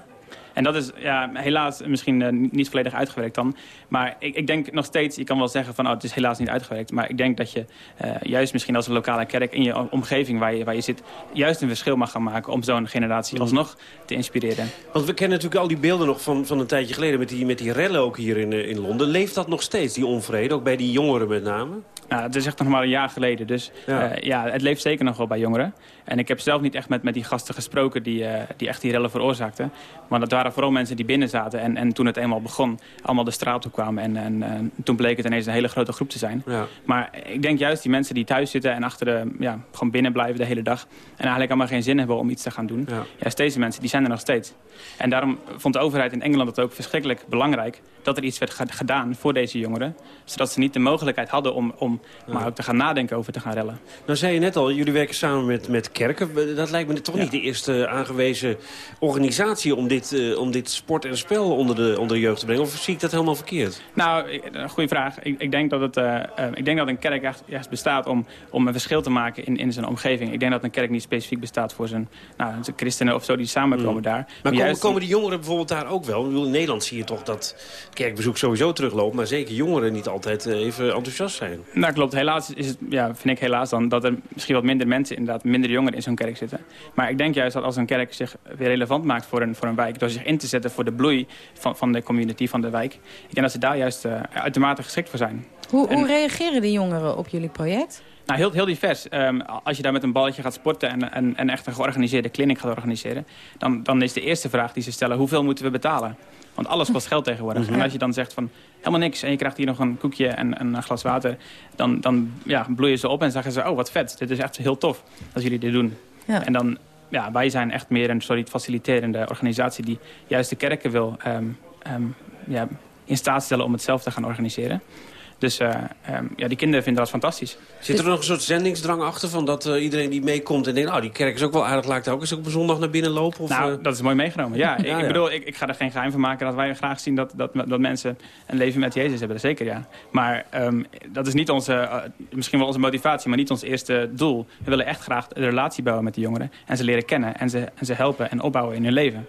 En dat is ja, helaas misschien eh, niet volledig uitgewerkt dan. Maar ik, ik denk nog steeds, je kan wel zeggen van oh, het is helaas niet uitgewerkt. Maar ik denk dat je eh, juist misschien als een lokale kerk in je omgeving waar je, waar je zit... juist een verschil mag gaan maken om zo'n generatie alsnog te inspireren. Want we kennen natuurlijk al die beelden nog van, van een tijdje geleden... met die, met die rellen ook hier in, eh, in Londen. Leeft dat nog steeds, die onvrede? Ook bij die jongeren met name? Nou, het is echt nog maar een jaar geleden. Dus Ja. ja. ja, het leeft zeker nog wel bij jongeren. En ik heb zelf niet echt met, met die gasten gesproken die, eh, die echt die rellen veroorzaakten. Maar dat waren vooral mensen die binnen zaten. En, en toen het eenmaal begon, allemaal de straat op kwamen. En, en eh, toen bleek het ineens een hele grote groep te zijn. Ja. Maar ik denk juist die mensen die thuis zitten en achter de, ja, gewoon binnen blijven de hele dag. En eigenlijk allemaal geen zin hebben om iets te gaan doen. Juist deze mensen, die zijn er nog steeds. En daarom vond de overheid in Engeland het ook verschrikkelijk belangrijk... dat er iets werd ge- gedaan voor deze jongeren. Zodat ze niet de mogelijkheid hadden om, om maar ook te gaan nadenken over te gaan rellen. Nou zei je net al, jullie werken samen met, met kerken. Dat lijkt me toch niet de eerste aangewezen organisatie... om dit, eh, om dit sport en spel onder de, onder de jeugd te brengen. Of zie ik dat helemaal verkeerd? Nou, goede vraag. Ik, ik, denk dat het, eh, eh, ik denk dat een kerk echt, juist bestaat om, om een verschil te maken in, in zijn omgeving. Ik denk dat een kerk niet specifiek bestaat voor zijn, nou, zijn christenen of zo die samenkomen daar. Hmm. Maar komen, juist- komen die jongeren bijvoorbeeld daar ook wel? Bedoel, in Nederland zie je toch dat kerkbezoek sowieso terugloopt... maar zeker jongeren niet altijd even enthousiast zijn. Nou, klopt. Helaas is het, ja, vind ik helaas dan dat er misschien wat minder mensen, inderdaad, minder jongeren in zo'n kerk zitten. Maar ik denk juist dat als een kerk zich weer relevant maakt voor een, voor een wijk, door zich in te zetten voor de bloei van, van de community, van de wijk, ik denk dat ze daar juist eh, uitermate geschikt voor zijn. Hoe, En- hoe reageren de jongeren op jullie project? Nou, heel, heel divers. Ehm, als je daar met een balletje gaat sporten en, en, en echt een georganiseerde clinic gaat organiseren... Dan, dan is de eerste vraag die ze stellen, hoeveel moeten we betalen? Want alles kost geld tegenwoordig. Mhm. En als je dan zegt van helemaal niks en je krijgt hier nog een koekje en, en een glas water... dan, dan ja, bloeien ze op en zeggen ze, oh wat vet, dit is echt heel tof dat jullie dit doen. Ja. En dan, ja, wij zijn echt meer een soort faciliterende organisatie... die juist de kerken wil ehm, ehm, ja, in staat stellen om het zelf te gaan organiseren. Dus eh, ehm, ja, die kinderen vinden dat fantastisch. Zit er nog een soort zendingsdrang achter van dat eh, iedereen die meekomt en denkt... nou, die kerk is ook wel aardig, laat ik daar ook eens op een zondag naar binnen lopen? Of, nou, eh, dat is mooi meegenomen. Ja, ik, Ja, ik ja. bedoel, ik, ik ga er geen geheim van maken dat wij graag zien dat, dat, dat mensen een leven met Jezus hebben. Zeker, ja. Maar ehm, dat is niet onze, misschien wel onze motivatie, maar niet ons eerste doel. We willen echt graag een relatie bouwen met de jongeren en ze leren kennen en ze, en ze helpen en opbouwen in hun leven.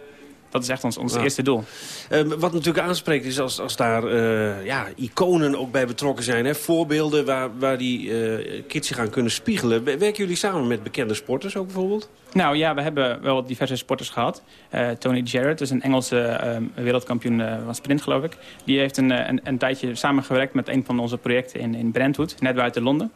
Dat is echt ons, ons Ja. eerste doel. Eh, wat natuurlijk aanspreekt is als, als daar eh, ja, iconen ook bij betrokken zijn. Hè? Voorbeelden waar, waar die eh, kids zich aan kunnen spiegelen. Wer- Werken jullie samen met bekende sporters ook bijvoorbeeld? Nou ja, we hebben wel diverse sporters gehad. Eh, Tony Jarrett is een Engelse ehm, wereldkampioen van sprint, geloof ik. Die heeft een, een, een tijdje samengewerkt met een van onze projecten in, in Brentwood, net buiten Londen.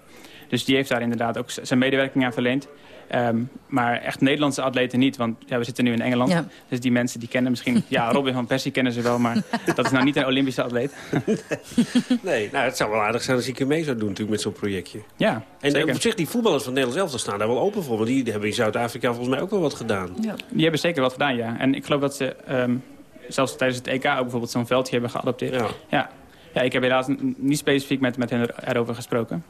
Dus die heeft daar inderdaad ook zijn medewerking aan verleend. Ehm, maar echt Nederlandse atleten niet, want ja, we zitten nu in Engeland. Ja. Dus die mensen die kennen misschien... Ja, Robin van Persie kennen ze wel, maar dat is nou niet een Olympische atleet. Nee, nou, het zou wel aardig zijn als ik er mee zou doen natuurlijk met zo'n projectje. Ja, En zeker. op zich, die voetballers van Nederland zelf staan daar wel open voor. Want die hebben in Zuid-Afrika volgens mij ook wel wat gedaan. Die hebben zeker wat gedaan, ja. En ik geloof dat ze ehm, zelfs tijdens het EK ook bijvoorbeeld zo'n veldje hebben geadopteerd. Ja. Ja. ja. ik heb helaas niet specifiek met, met hen er- erover gesproken.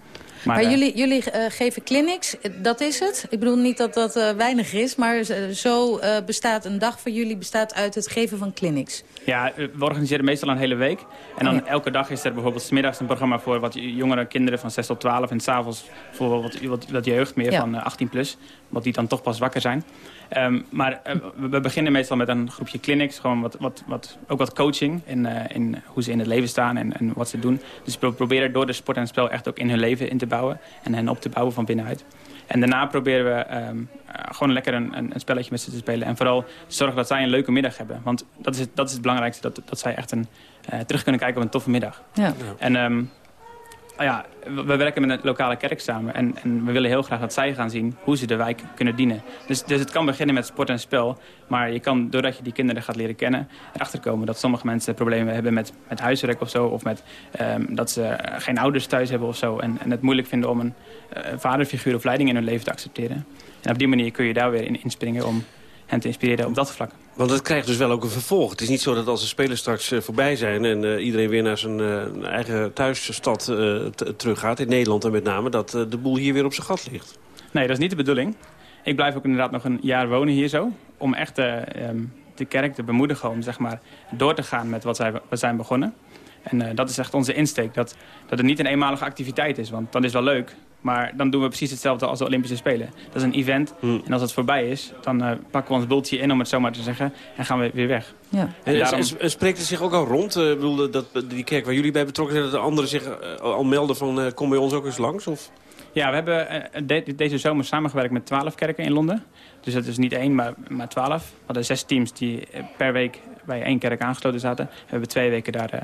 Maar, Maar, jullie, jullie eh, geven clinics, eh, dat is het? Ik bedoel niet dat dat eh, weinig is, maar zo bestaat een dag voor jullie bestaat uit het geven van clinics. Ja, we organiseren meestal een hele week. En dan Ja. elke dag is er bijvoorbeeld 's middags een programma voor wat jongere kinderen van 6 tot 12. En s'avonds voor wat, wat, wat jeugd meer Ja. van eh, 18 plus. Want die dan toch pas wakker zijn. Ehm, maar eh, we, we beginnen meestal met een groepje clinics. Gewoon wat, wat, wat, ook wat coaching in, eh, in hoe ze in het leven staan en, en wat ze doen. Dus we proberen door de sport en het spel echt ook in hun leven in te bouwen. En hen op te bouwen van binnenuit. En daarna proberen we ehm, eh, gewoon lekker een, een, een spelletje met ze te spelen. En vooral zorgen dat zij een leuke middag hebben. Want dat is het, dat is het belangrijkste, dat, dat zij echt een, eh, terug kunnen kijken op een toffe middag. Ja. En ehm, ja, we, we werken met een lokale kerk samen. En, en we willen heel graag dat zij gaan zien hoe ze de wijk kunnen dienen. Dus, dus het kan beginnen met sport en spel. Maar je kan, doordat je die kinderen gaat leren kennen... erachter komen dat sommige mensen problemen hebben met, met huiswerk of zo. Of met ehm, dat ze geen ouders thuis hebben of zo. En, en het moeilijk vinden om een eh, vaderfiguur of leiding in hun leven te accepteren. En op die manier kun je daar weer in inspringen om hen te inspireren op dat vlak. Want het krijgt dus wel ook een vervolg. Het is niet zo dat als de spelers straks eh, voorbij zijn... en eh, iedereen weer naar zijn eh, eigen thuisstad t- teruggaat, in Nederland en met name... dat de boel hier weer op zijn gat ligt. Nee, dat is niet de bedoeling. Ik blijf ook inderdaad nog een jaar wonen hier zo. Om echt eh, ehm, de kerk te bemoedigen om zeg maar, door te gaan met wat zij, we zijn begonnen. En dat is echt onze insteek. Dat, dat het niet een eenmalige activiteit is. Want dan is wel leuk. Maar dan doen we precies hetzelfde als de Olympische Spelen. Dat is een event. En als het voorbij is, dan eh, pakken we ons bultje in, om het zo maar te zeggen. En gaan we weer weg. Ja. En, daarom- en- en spreekt het zich ook al rond? Eh, Ik bedoel, dat, die kerk waar jullie bij betrokken zijn... dat de anderen zich eh, al melden van... eh, kom bij ons ook eens langs? Of? Ja, we hebben de- deze zomer samengewerkt met twaalf kerken in Londen. Dus dat is niet één, maar, maar twaalf. We hadden zes teams die per week bij één kerk aangesloten zaten. We hebben twee weken daar eh,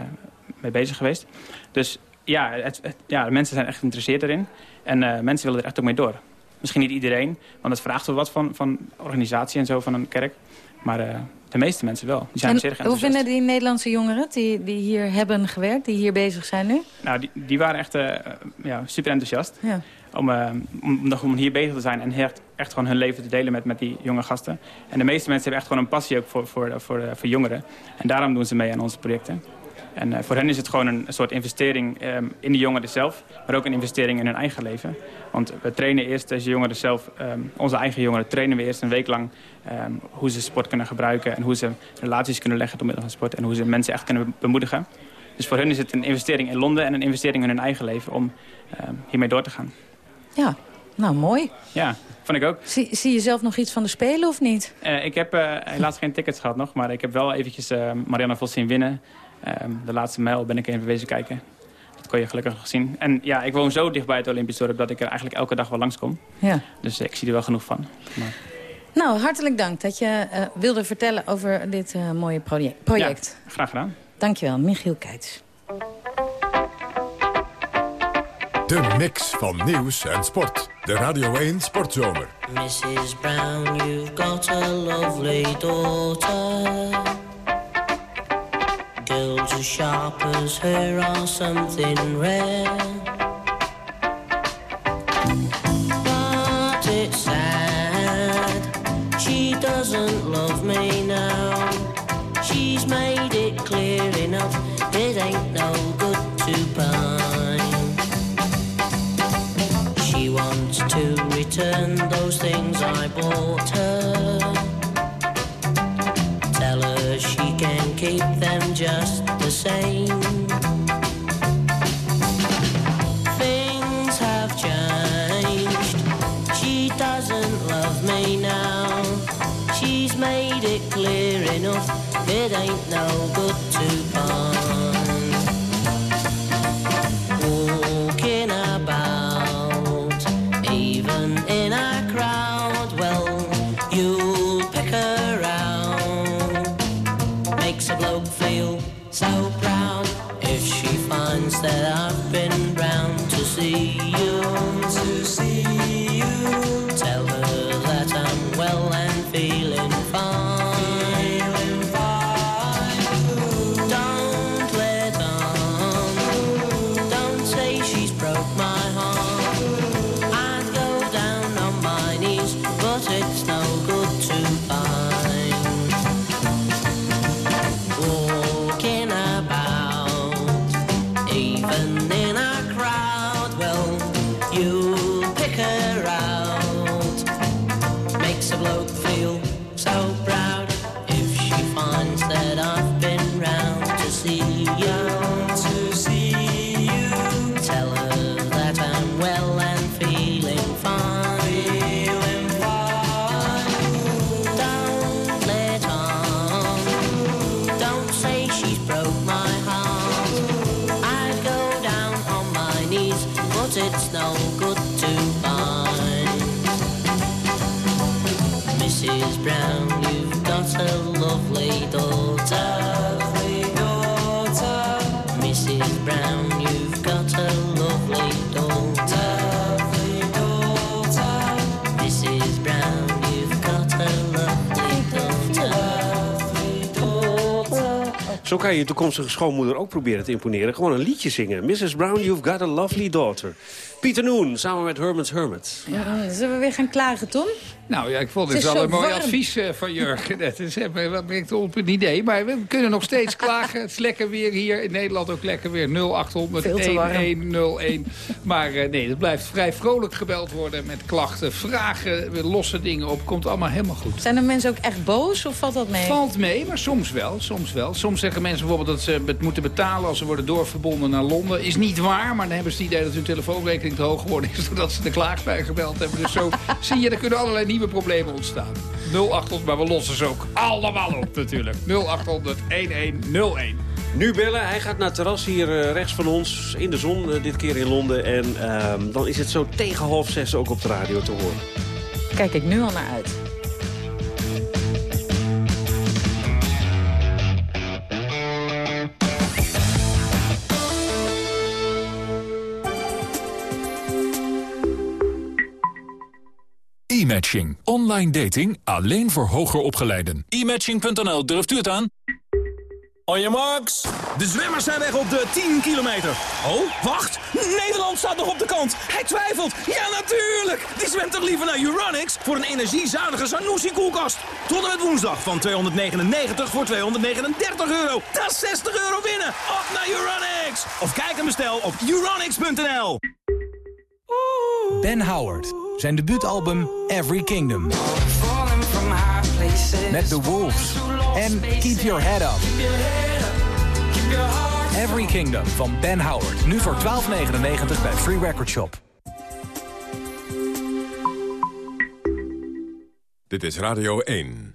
mee bezig geweest. Dus ja, het, het- ja, de mensen zijn echt geïnteresseerd erin. En eh, mensen willen er echt ook mee door. Misschien niet iedereen, want het vraagt wel wat van, van organisatie en zo van een kerk. Maar eh, de meeste mensen wel. Die zijn En zeer hoe vinden die Nederlandse jongeren die, die hier hebben gewerkt, die hier bezig zijn nu? Nou, die, die waren echt eh, ja, super enthousiast. Ja. Om, om, om hier bezig te zijn en echt, echt gewoon hun leven te delen met, met die jonge gasten. En de meeste mensen hebben echt gewoon een passie ook voor, voor, voor, voor jongeren. En daarom doen ze mee aan onze projecten. En eh, voor hen is het gewoon een soort investering ehm, in de jongeren zelf, maar ook een investering in hun eigen leven. Want we trainen eerst deze jongeren zelf, ehm, onze eigen jongeren, trainen we eerst een week lang ehm, hoe ze sport kunnen gebruiken en hoe ze relaties kunnen leggen door middel van sport en hoe ze mensen echt kunnen bemoedigen. Dus voor hun is het een investering in Londen en een investering in hun eigen leven om hiermee door te gaan. Ja, nou mooi. Ja, vond ik ook. Zie, zie je zelf nog iets van de Spelen of niet? Eh, ik heb eh, helaas geen tickets gehad nog, maar ik heb wel eventjes eh, Marianne Vos zien winnen. Ehm, de laatste mijl ben ik even bezig kijken. Dat kon je gelukkig nog zien. En ja, ik woon zo dicht bij het Olympisch dorp dat ik er eigenlijk elke dag wel langskom. Ja. Dus eh, ik zie er wel genoeg van. Maar, Nou, hartelijk dank dat je eh, wilde vertellen over dit eh, mooie proje- project. Ja, graag gedaan. Dankjewel, Michiel Keits. De mix van nieuws en sport. De Radio 1 Sportzomer. Mrs. Brown, you've got a lovely daughter. Girls as sharp as her are something rare. But it's sad, she doesn't love me now. She's made it clear enough, it ain't no good to pine. She wants to return those things I bought her. It ain't no good to pine. Zo kan je je toekomstige schoonmoeder ook proberen te imponeren. Gewoon een liedje zingen. Mrs. Brown, you've got a lovely daughter. Pieter Noen, samen met Herman's Hermit. Ja. Zullen we weer gaan klagen, Tom? Nou ja, ik vond Het het is wel een mooi warm. advies eh, van Jurgen. Dat is, eh, wat brengt op een idee. Maar we kunnen nog steeds klagen. Het is lekker weer hier. In Nederland ook lekker weer. 0800 Veel te warm. 1101. Maar eh, nee, het blijft vrij vrolijk gebeld worden met klachten. Vragen, we lossen dingen op. Komt allemaal helemaal goed. Zijn er mensen ook echt boos of valt dat mee? Valt mee, maar soms wel, soms wel. Soms zeggen mensen bijvoorbeeld dat ze het moeten betalen als ze worden doorverbonden naar Londen. Is niet waar, maar dan hebben ze het idee dat hun telefoonrekening te hoog geworden is doordat ze de klaagpijn gebeld hebben. Dus zo zie je, er kunnen allerlei nieuwe problemen ontstaan. 0800, maar we lossen ze ook allemaal op natuurlijk. 0800 1101. Nu bellen. Hij gaat naar het terras hier eh, rechts van ons. In de zon, eh, dit keer in Londen. En ehm, dan is het zo tegen half zes ook op de radio te horen. Kijk ik nu al naar uit. E-matching. Online dating alleen voor hoger opgeleiden. E-matching.nl, durft u het aan? On marks. De zwemmers zijn weg op de 10 kilometer. Oh, wacht. Nederland staat nog op de kant. Hij twijfelt. Ja, natuurlijk. Die zwemt toch liever naar Uranix voor een energiezuinige Sanusi-koelkast. Tot en met woensdag van 299 voor 239 euro. Dat is 60 euro winnen. Op naar Uranix. Of kijk en bestel op uranix.nl. Ben Howard. Zijn debuutalbum Every Kingdom. Met The Wolves. En Keep Your Head Up. Every Kingdom van Ben Howard. Nu voor 12,99 bij Free Record Shop. Dit is Radio 1.